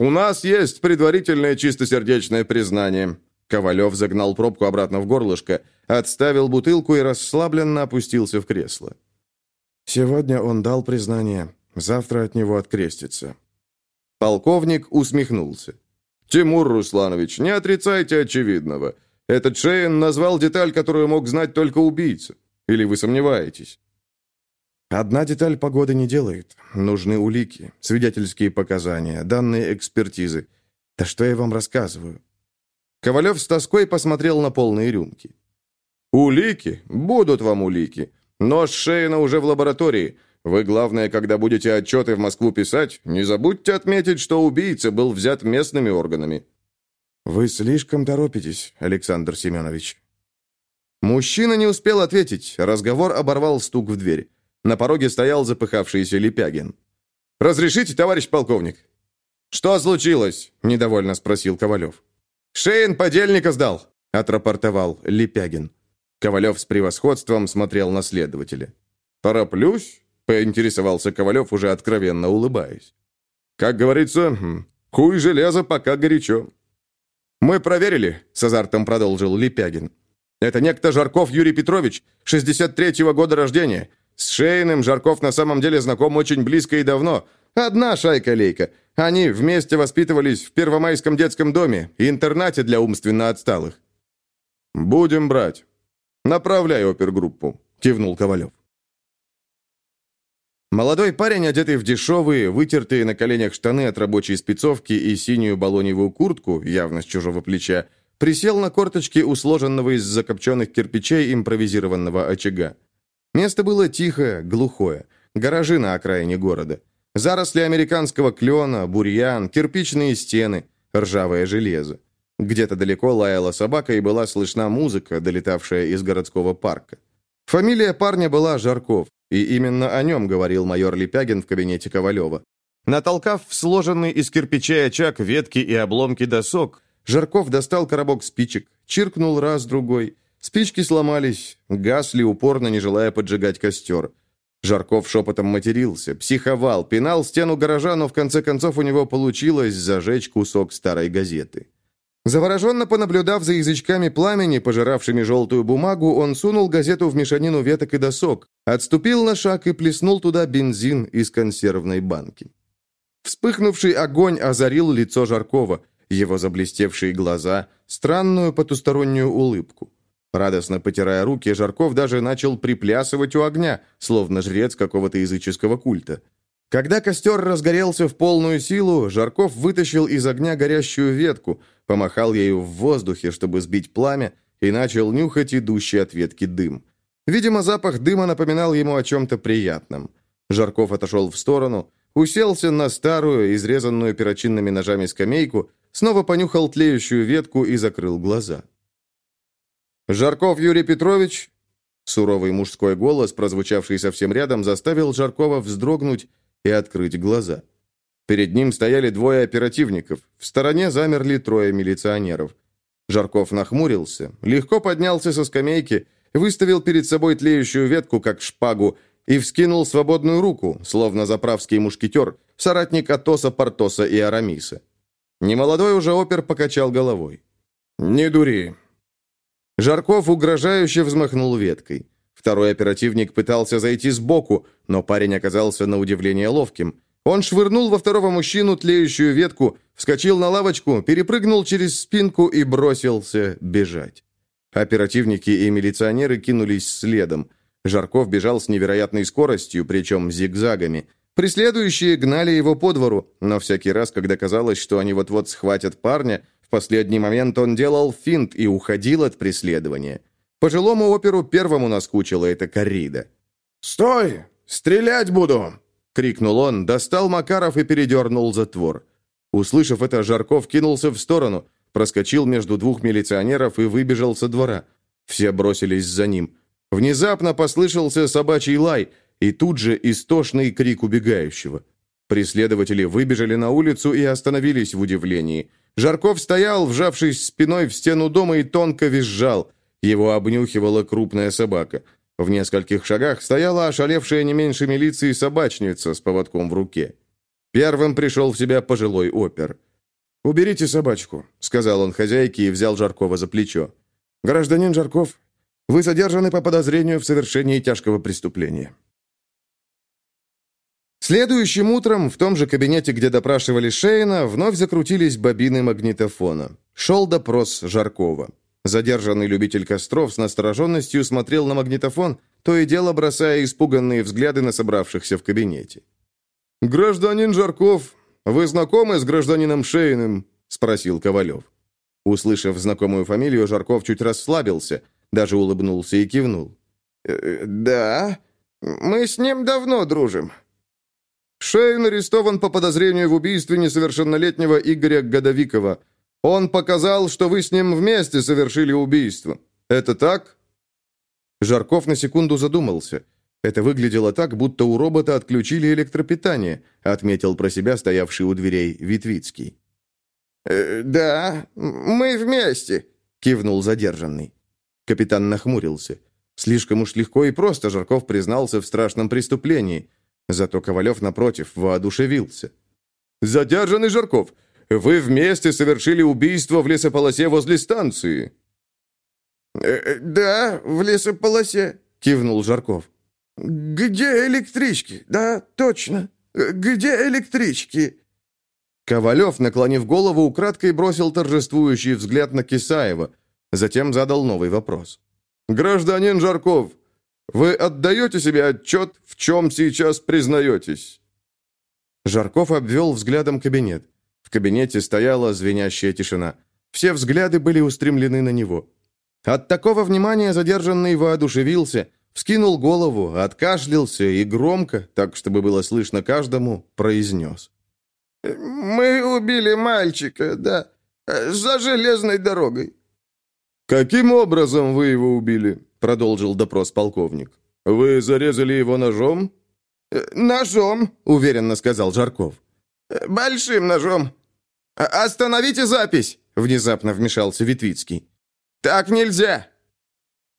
«У нас есть предварительное чистосердечное признание». Ковалев загнал пробку обратно в горлышко, отставил бутылку и расслабленно опустился в кресло. «Сегодня он дал признание, завтра от него открестится». Полковник усмехнулся. «Тимур Русланович, не отрицайте очевидного. Этот Шейн назвал деталь, которую мог знать только убийца. Или вы сомневаетесь?» «Одна деталь погоды не делает. Нужны улики, свидетельские показания, данные экспертизы. Да что я вам рассказываю?» Ковалев с тоской посмотрел на полные рюмки. «Улики? Будут вам улики. Нож Шейна уже в лаборатории. Вы, главное, когда будете отчеты в Москву писать, не забудьте отметить, что убийца был взят местными органами». «Вы слишком торопитесь, Александр Семенович». Мужчина не успел ответить, разговор оборвал стук в дверь. На пороге стоял запыхавшийся Лепягин. «Разрешите, товарищ полковник?» «Что случилось?» – недовольно спросил Ковалев. «Шейн подельника сдал», – отрапортовал Лепягин. Ковалев с превосходством смотрел на следователя. «Тороплюсь?» – поинтересовался Ковалев, уже откровенно улыбаясь. «Как говорится, хм, хуй железо пока горячо». «Мы проверили», – с азартом продолжил Лепягин. «Это некто Жарков Юрий Петрович, 63-го года рождения. С Шейным Жарков на самом деле знаком очень близко и давно. Одна шайка-лейка. Они вместе воспитывались в Первомайском детском доме, интернате для умственно отсталых». «Будем брать. Направляй опергруппу», — кивнул Ковалев. Молодой парень, одетый в дешевые, вытертые на коленях штаны от рабочей спецовки и синюю балоневую куртку, явно с чужого плеча, присел на корточки у сложенного из закопченных кирпичей импровизированного очага. Место было тихое, глухое. Гаражи на окраине города. Заросли американского клена, бурьян, кирпичные стены, ржавое железо. Где-то далеко лаяла собака и была слышна музыка, долетавшая из городского парка. Фамилия парня была Жарков, и именно о нем говорил майор Лепягин в кабинете Ковалева. Натолкав в сложенный из кирпичей очаг ветки и обломки досок, Жарков достал коробок спичек, чиркнул раз-другой. Спички сломались, гасли, упорно не желая поджигать костер. Жарков шепотом матерился, психовал, пинал стену гаража, но в конце концов у него получилось зажечь кусок старой газеты. Завороженно понаблюдав за язычками пламени, пожиравшими желтую бумагу, он сунул газету в мешанину веток и досок, отступил на шаг и плеснул туда бензин из консервной банки. Вспыхнувший огонь озарил лицо Жаркова, его заблестевшие глаза, странную потустороннюю улыбку. Радостно потирая руки, Жарков даже начал приплясывать у огня, словно жрец какого-то языческого культа. Когда костер разгорелся в полную силу, Жарков вытащил из огня горящую ветку, помахал ею в воздухе, чтобы сбить пламя, и начал нюхать идущий от ветки дым. Видимо, запах дыма напоминал ему о чем-то приятном. Жарков отошел в сторону, уселся на старую, изрезанную перочинными ножами скамейку, снова понюхал тлеющую ветку и закрыл глаза. «Жарков Юрий Петрович?» Суровый мужской голос, прозвучавший совсем рядом, заставил Жаркова вздрогнуть и открыть глаза. Перед ним стояли двое оперативников. В стороне замерли трое милиционеров. Жарков нахмурился, легко поднялся со скамейки, выставил перед собой тлеющую ветку, как шпагу, и вскинул свободную руку, словно заправский мушкетер, соратник Атоса, Портоса и Арамиса. Немолодой уже опер покачал головой. «Не дури». Жарков угрожающе взмахнул веткой. Второй оперативник пытался зайти сбоку, но парень оказался на удивление ловким. Он швырнул во второго мужчину тлеющую ветку, вскочил на лавочку, перепрыгнул через спинку и бросился бежать. Оперативники и милиционеры кинулись следом. Жарков бежал с невероятной скоростью, причем зигзагами. Преследующие гнали его по двору, но всякий раз, когда казалось, что они вот-вот схватят парня, в последний момент он делал финт и уходил от преследования. Пожилому оперу первому наскучила эта коррида. «Стой! Стрелять буду!» — крикнул он, достал Макаров и передернул затвор. Услышав это, Жарков кинулся в сторону, проскочил между двух милиционеров и выбежал со двора. Все бросились за ним. Внезапно послышался собачий лай, и тут же истошный крик убегающего. Преследователи выбежали на улицу и остановились в удивлении. Жарков стоял, вжавшись спиной в стену дома, и тонко визжал. Его обнюхивала крупная собака. В нескольких шагах стояла ошалевшая не меньше милиции собачница с поводком в руке. Первым пришел в себя пожилой опер. «Уберите собачку», — сказал он хозяйке и взял Жаркова за плечо. «Гражданин Жарков, вы задержаны по подозрению в совершении тяжкого преступления». Следующим утром в том же кабинете, где допрашивали Шейна, вновь закрутились бобины магнитофона. Шел допрос Жаркова. Задержанный любитель костров с настороженностью смотрел на магнитофон, то и дело бросая испуганные взгляды на собравшихся в кабинете. «Гражданин Жарков, вы знакомы с гражданином Шейным?» – спросил Ковалев. Услышав знакомую фамилию, Жарков чуть расслабился, даже улыбнулся и кивнул. «Э, «Да, мы с ним давно дружим». Шейн арестован по подозрению в убийстве несовершеннолетнего Игоря Годовикова. Он показал, что вы с ним вместе совершили убийство. Это так?» Жарков на секунду задумался. Это выглядело так, будто у робота отключили электропитание, отметил про себя стоявший у дверей Витвицкий. «Э, «Да, мы вместе», — кивнул задержанный. Капитан нахмурился. Слишком уж легко и просто Жарков признался в страшном преступлении. Зато Ковалев, напротив, воодушевился. «Задержанный Жарков, вы вместе совершили убийство в лесополосе возле станции». «Э, э, «Да, в лесополосе», — кивнул Жарков. «Где электрички? Да, точно. Где электрички?» Ковалев, наклонив голову, украдкой бросил торжествующий взгляд на Кисаева, затем задал новый вопрос. «Гражданин Жарков, вы отдаете себе отчет, в чем сейчас признаетесь?» Жарков обвел взглядом кабинет. В кабинете стояла звенящая тишина. Все взгляды были устремлены на него. От такого внимания задержанный воодушевился, вскинул голову, откашлялся и громко, так чтобы было слышно каждому, произнес. «Мы убили мальчика, да, за железной дорогой». «Каким образом вы его убили?» — продолжил допрос полковник. «Вы зарезали его ножом?» «Э, «Ножом», — уверенно сказал Жарков. «Э, «Большим ножом». «Остановите запись!» — внезапно вмешался Витвицкий. «Так нельзя!»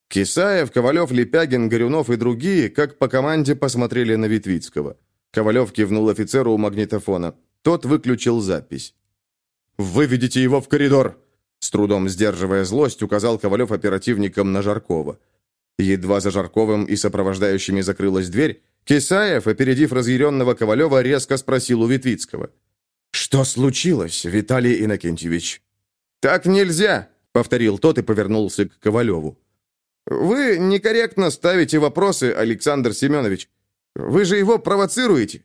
Кисаев, Ковалев, Лепягин, Горюнов и другие, как по команде, посмотрели на Витвицкого. Ковалев кивнул офицеру у магнитофона. Тот выключил запись. «Выведите его в коридор!» С трудом сдерживая злость, указал Ковалев оперативникам на Жаркова. Едва за Жарковым и сопровождающими закрылась дверь, Кисаев, опередив разъяренного Ковалева, резко спросил у Витвицкого. «Что случилось, Виталий Иннокентьевич?» «Так нельзя!» — повторил тот и повернулся к Ковалеву. «Вы некорректно ставите вопросы, Александр Семенович. Вы же его провоцируете».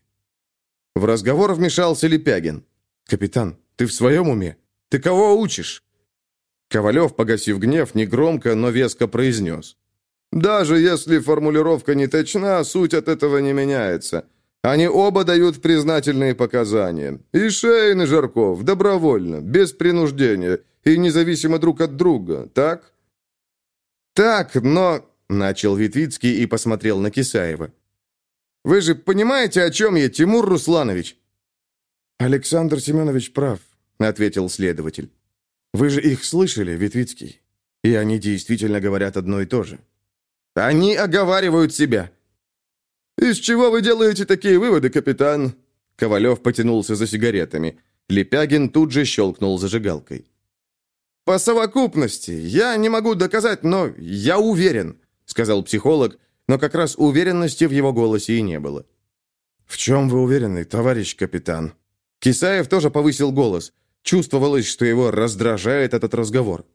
В разговор вмешался Лепягин. «Капитан, ты в своем уме? Ты кого учишь?» Ковалев, погасив гнев, негромко, но веско произнес. «Даже если формулировка не точна, суть от этого не меняется. Они оба дают признательные показания. И Шейн, и Жарков, добровольно, без принуждения, и независимо друг от друга, так?» «Так, но...» — начал Витвицкий и посмотрел на Кисаева. «Вы же понимаете, о чем я, Тимур Русланович?» «Александр Семенович прав», — ответил следователь. «Вы же их слышали, Витвицкий? И они действительно говорят одно и то же». «Они оговаривают себя». «Из чего вы делаете такие выводы, капитан?» Ковалев потянулся за сигаретами. Лепягин тут же щелкнул зажигалкой. «По совокупности. Я не могу доказать, но я уверен», — сказал психолог, но как раз уверенности в его голосе и не было. «В чем вы уверены, товарищ капитан?» Кисаев тоже повысил голос. Чувствовалось, что его раздражает этот разговор.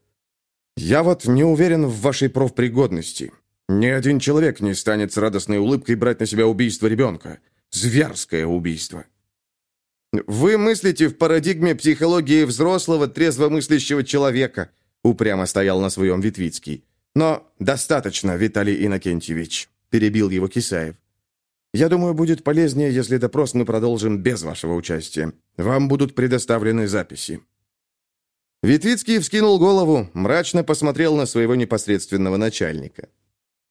«Я вот не уверен в вашей профпригодности. Ни один человек не станет с радостной улыбкой брать на себя убийство ребенка. Зверское убийство. «Вы мыслите в парадигме психологии взрослого, трезвомыслящего человека», упрямо стоял на своем Витвицкий. «Но достаточно, Виталий Иннокентьевич», перебил его Кисаев. «Я думаю, будет полезнее, если допрос мы продолжим без вашего участия. Вам будут предоставлены записи». Витвицкий вскинул голову, мрачно посмотрел на своего непосредственного начальника.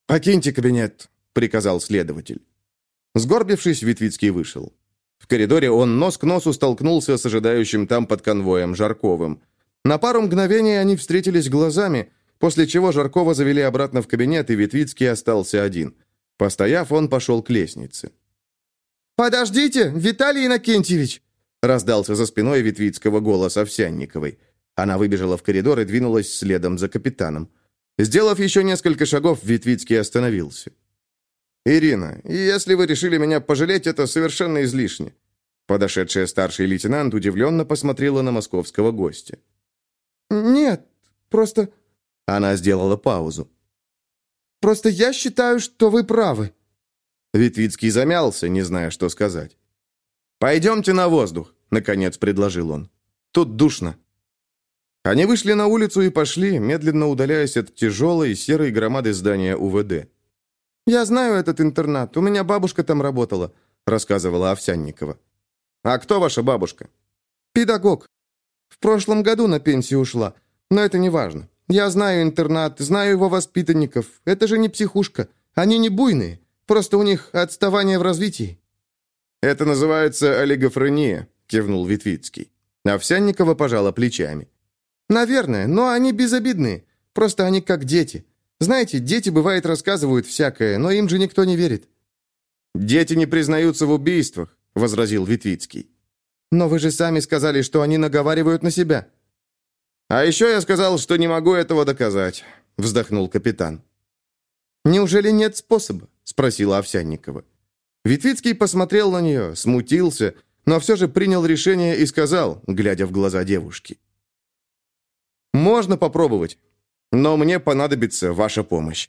«Покиньте кабинет», — приказал следователь. Сгорбившись, Витвицкий вышел. В коридоре он нос к носу столкнулся с ожидающим там под конвоем Жарковым. На пару мгновений они встретились глазами, после чего Жаркова завели обратно в кабинет, и Витвицкий остался один. Постояв, он пошел к лестнице. «Подождите, Виталий Иннокентьевич!» раздался за спиной Витвицкого голос Овсянниковой. Она выбежала в коридор и двинулась следом за капитаном. Сделав еще несколько шагов, Витвицкий остановился. «Ирина, если вы решили меня пожалеть, это совершенно излишне». Подошедшая старший лейтенант удивленно посмотрела на московского гостя. «Нет, просто...» Она сделала паузу. «Просто я считаю, что вы правы». Витвицкий замялся, не зная, что сказать. «Пойдемте на воздух», — наконец предложил он. «Тут душно». Они вышли на улицу и пошли, медленно удаляясь от тяжелой серой громады здания УВД. «Я знаю этот интернат. У меня бабушка там работала», — рассказывала Овсянникова. «А кто ваша бабушка?» «Педагог. В прошлом году на пенсию ушла. Но это не важно. Я знаю интернат, знаю его воспитанников. Это же не психушка. Они не буйные. Просто у них отставание в развитии». «Это называется олигофрения», — кивнул Витвицкий. Овсянникова пожала плечами. «Наверное, но они безобидные. Просто они как дети. Знаете, дети, бывает, рассказывают всякое, но им же никто не верит». «Дети не признаются в убийствах», — возразил Витвицкий. «Но вы же сами сказали, что они наговаривают на себя». «А еще я сказал, что не могу этого доказать», — вздохнул капитан. «Неужели нет способа?» — спросила Овсянникова. Витвицкий посмотрел на нее, смутился, но все же принял решение и сказал, глядя в глаза девушки. «Можно попробовать, но мне понадобится ваша помощь».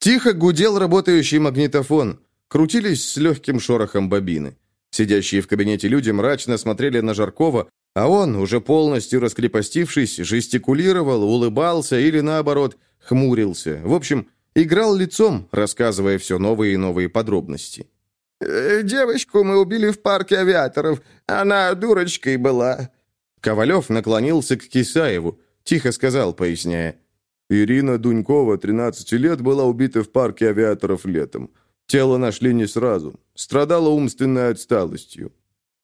Тихо гудел работающий магнитофон, крутились с легким шорохом бобины. Сидящие в кабинете люди мрачно смотрели на Жаркова, а он, уже полностью раскрепостившись, жестикулировал, улыбался или, наоборот, хмурился. В общем, играл лицом, рассказывая все новые и новые подробности. «Э, «Девочку мы убили в парке авиаторов. Она дурочкой была». Ковалев наклонился к Кисаеву, тихо сказал, поясняя. «Ирина Дунькова, 13 лет, была убита в парке авиаторов летом. Тело нашли не сразу. Страдала умственной отсталостью.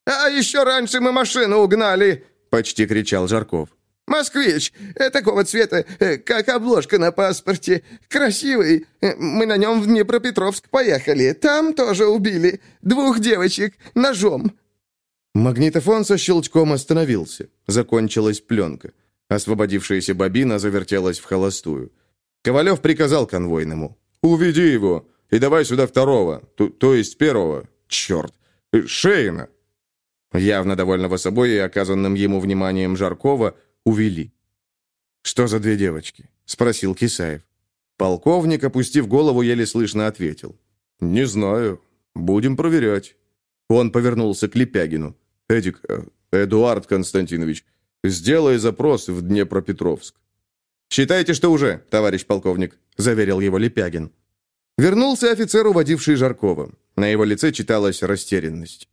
«А еще раньше мы машину угнали!» — почти кричал Жарков. «Москвич! Э, такого цвета, э, как обложка на паспорте. Красивый. Э, мы на нем в Днепропетровск поехали. Там тоже убили. Двух девочек. Ножом». Магнитофон со щелчком остановился. Закончилась пленка. Освободившаяся бобина завертелась в холостую. Ковалев приказал конвойному. «Уведи его. И давай сюда второго. То, то есть первого. Черт. Шейна». Явно довольного собой и оказанным ему вниманием Жаркова, увели. «Что за две девочки?» — спросил Кисаев. Полковник, опустив голову, еле слышно ответил. «Не знаю. Будем проверять». Он повернулся к Лепягину. «Эдик, э, Эдуард Константинович, сделай запрос в Днепропетровск». «Считайте, что уже, товарищ полковник», — заверил его Лепягин. Вернулся офицер, уводивший Жаркова. На его лице читалась растерянность.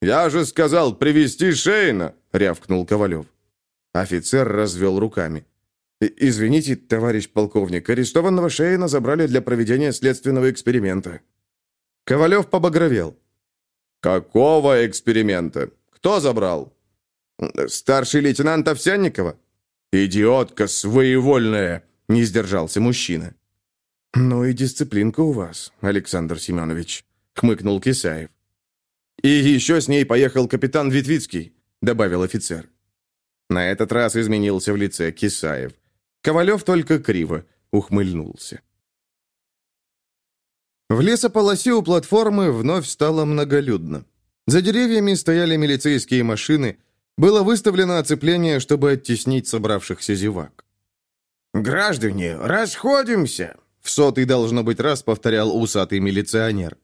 «Я же сказал привести Шейна!» — рявкнул Ковалев. Офицер развел руками. «Извините, товарищ полковник, арестованного Шейна забрали для проведения следственного эксперимента». Ковалев побагровел. «Какого эксперимента? Кто забрал?» «Старший лейтенант Овсянникова». «Идиотка своевольная!» — не сдержался мужчина. «Ну и дисциплинка у вас, Александр Семенович», — хмыкнул Кисаев. «И еще с ней поехал капитан Витвицкий», — добавил офицер. На этот раз изменился в лице Кисаев. Ковалев только криво ухмыльнулся. В лесополосе у платформы вновь стало многолюдно. За деревьями стояли милицейские машины, было выставлено оцепление, чтобы оттеснить собравшихся зевак. «Граждане, расходимся!» В сотый, должно быть, раз повторял усатый милиционер.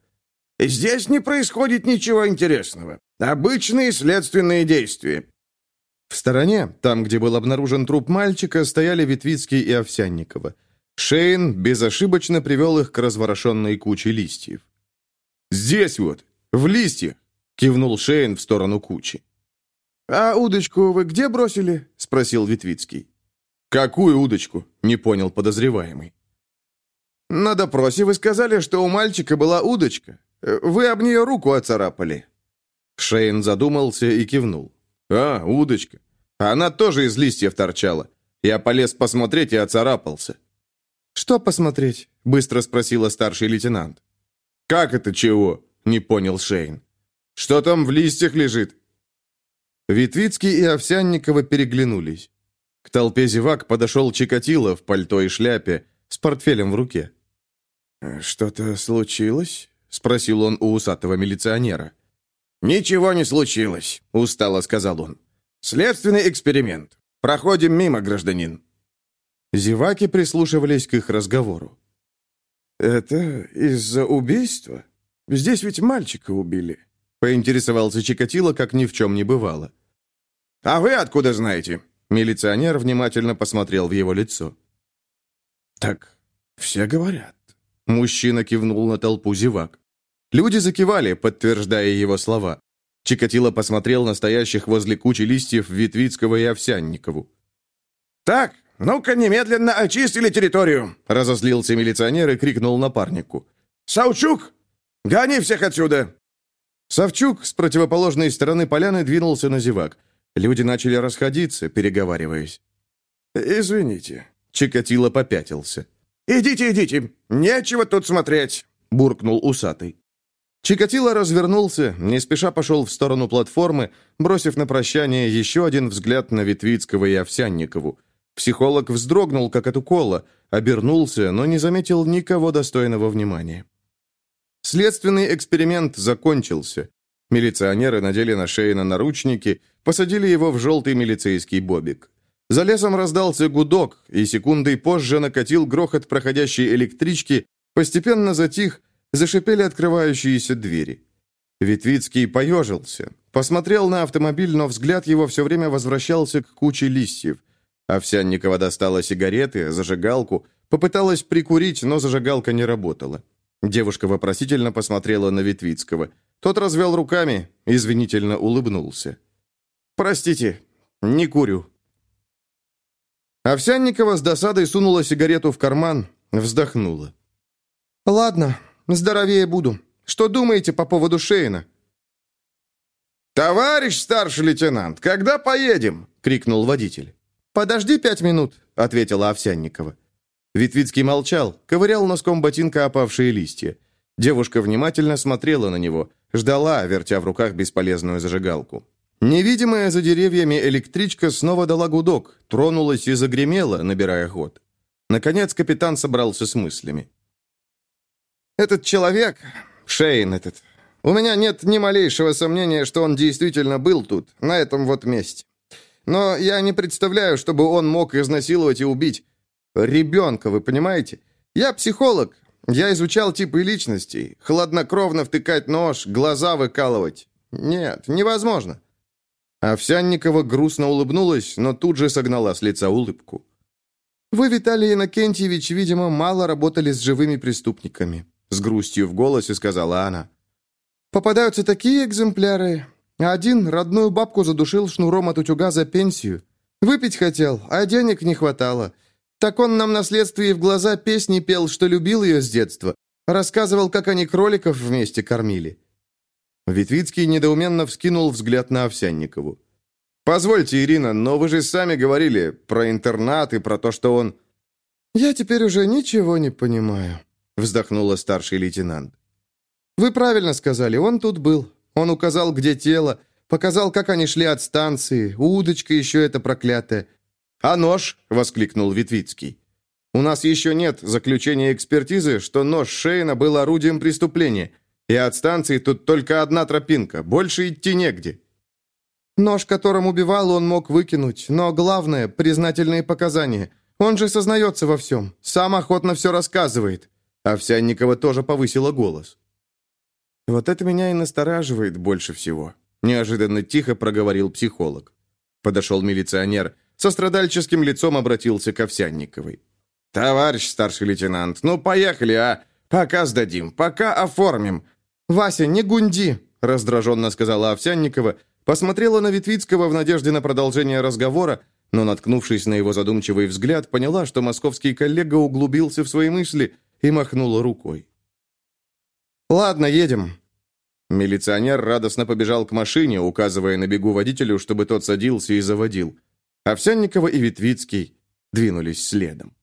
Здесь не происходит ничего интересного. Обычные следственные действия. В стороне, там, где был обнаружен труп мальчика, стояли Витвицкий и Овсянникова. Шейн безошибочно привел их к разворошенной куче листьев. «Здесь вот, в листьях!» — кивнул Шейн в сторону кучи. «А удочку вы где бросили?» — спросил Витвицкий. «Какую удочку?» — не понял подозреваемый. «На допросе вы сказали, что у мальчика была удочка. Вы об нее руку оцарапали». Шейн задумался и кивнул. «А, удочка. Она тоже из листьев торчала. Я полез посмотреть и оцарапался». «Что посмотреть?» — быстро спросила старший лейтенант. «Как это чего?» — не понял Шейн. «Что там в листьях лежит?» Витвицкий и Овсянникова переглянулись. К толпе зевак подошел Чикатило в пальто и шляпе, с портфелем в руке. «Что-то случилось?» — спросил он у усатого милиционера. «Ничего не случилось», — устало сказал он. «Следственный эксперимент. Проходим мимо, гражданин». Зеваки прислушивались к их разговору. «Это из-за убийства? Здесь ведь мальчика убили», — поинтересовался Чикатило, как ни в чем не бывало. «А вы откуда знаете?» Милиционер внимательно посмотрел в его лицо. «Так все говорят». Мужчина кивнул на толпу зевак. Люди закивали, подтверждая его слова. Чикатило посмотрел на стоящих возле кучи листьев Витвицкого и Овсянникову. «Так, ну-ка немедленно очистили территорию!» Разозлился милиционер и крикнул напарнику. «Саучук, гони всех отсюда!» Савчук с противоположной стороны поляны двинулся на зевак. Люди начали расходиться, переговариваясь. «Извините», — Чикатило попятился. «Идите, идите! Нечего тут смотреть!» — буркнул усатый. Чикатило развернулся, не спеша пошел в сторону платформы, бросив на прощание еще один взгляд на Ветвицкого и Овсянникову. Психолог вздрогнул, как от укола, обернулся, но не заметил никого достойного внимания. Следственный эксперимент закончился. Милиционеры надели на Шейна наручники, посадили его в желтый милицейский бобик. За лесом раздался гудок, и секундой позже накатил грохот проходящей электрички, постепенно затих, зашипели открывающиеся двери. Витвицкий поежился, посмотрел на автомобиль, но взгляд его все время возвращался к куче листьев. Овсянникова достала сигареты, зажигалку, попыталась прикурить, но зажигалка не работала. Девушка вопросительно посмотрела на Витвицкого. Тот развел руками, извинительно улыбнулся. «Простите, не курю». Овсянникова с досадой сунула сигарету в карман, вздохнула. «Ладно, здоровее буду. Что думаете по поводу Шейна?» «Товарищ старший лейтенант, когда поедем?» — крикнул водитель. «Подожди пять минут», — ответила Овсянникова. Витвицкий молчал, ковырял носком ботинка опавшие листья. Девушка внимательно смотрела на него, ждала, вертя в руках бесполезную зажигалку. Невидимая за деревьями электричка снова дала гудок, тронулась и загремела, набирая ход. Наконец капитан собрался с мыслями. «Этот человек, Шейн этот, у меня нет ни малейшего сомнения, что он действительно был тут, на этом вот месте. Но я не представляю, чтобы он мог изнасиловать и убить. Ребенка, вы понимаете? Я психолог. Я изучал типы личностей. Хладнокровно втыкать нож, глаза выкалывать. Нет, невозможно. Овсянникова грустно улыбнулась, но тут же согнала с лица улыбку. «Вы, Виталий Иннокентьевич, видимо, мало работали с живыми преступниками», с грустью в голосе сказала она. «Попадаются такие экземпляры. Один родную бабку задушил шнуром от утюга за пенсию. Выпить хотел, а денег не хватало. Так он нам на следствии в глаза песни пел, что любил ее с детства. Рассказывал, как они кроликов вместе кормили. Витвицкий недоуменно вскинул взгляд на Овсянникову. «Позвольте, Ирина, но вы же сами говорили про интернат и про то, что он...» «Я теперь уже ничего не понимаю», — вздохнула старший лейтенант. «Вы правильно сказали, он тут был. Он указал, где тело, показал, как они шли от станции, удочка еще эта проклятая. «А нож?» — воскликнул Витвицкий. «У нас еще нет заключения экспертизы, что нож Шейна был орудием преступления, и от станции тут только одна тропинка, больше идти негде». «Нож, которым убивал, он мог выкинуть, но главное — признательные показания. Он же сознается во всем, сам охотно все рассказывает». Овсянникова тоже повысила голос. «Вот это меня и настораживает больше всего», — неожиданно тихо проговорил психолог. Подошел милиционер — со страдальческим лицом обратился к Овсянниковой. «Товарищ старший лейтенант, ну поехали, а? Пока сдадим, пока оформим». «Вася, не гунди!» — раздраженно сказала Овсянникова, посмотрела на Витвицкого в надежде на продолжение разговора, но, наткнувшись на его задумчивый взгляд, поняла, что московский коллега углубился в свои мысли и махнула рукой. «Ладно, едем». Милиционер радостно побежал к машине, указывая на бегу водителю, чтобы тот садился и заводил. Овсянникова и Витвицкий двинулись следом.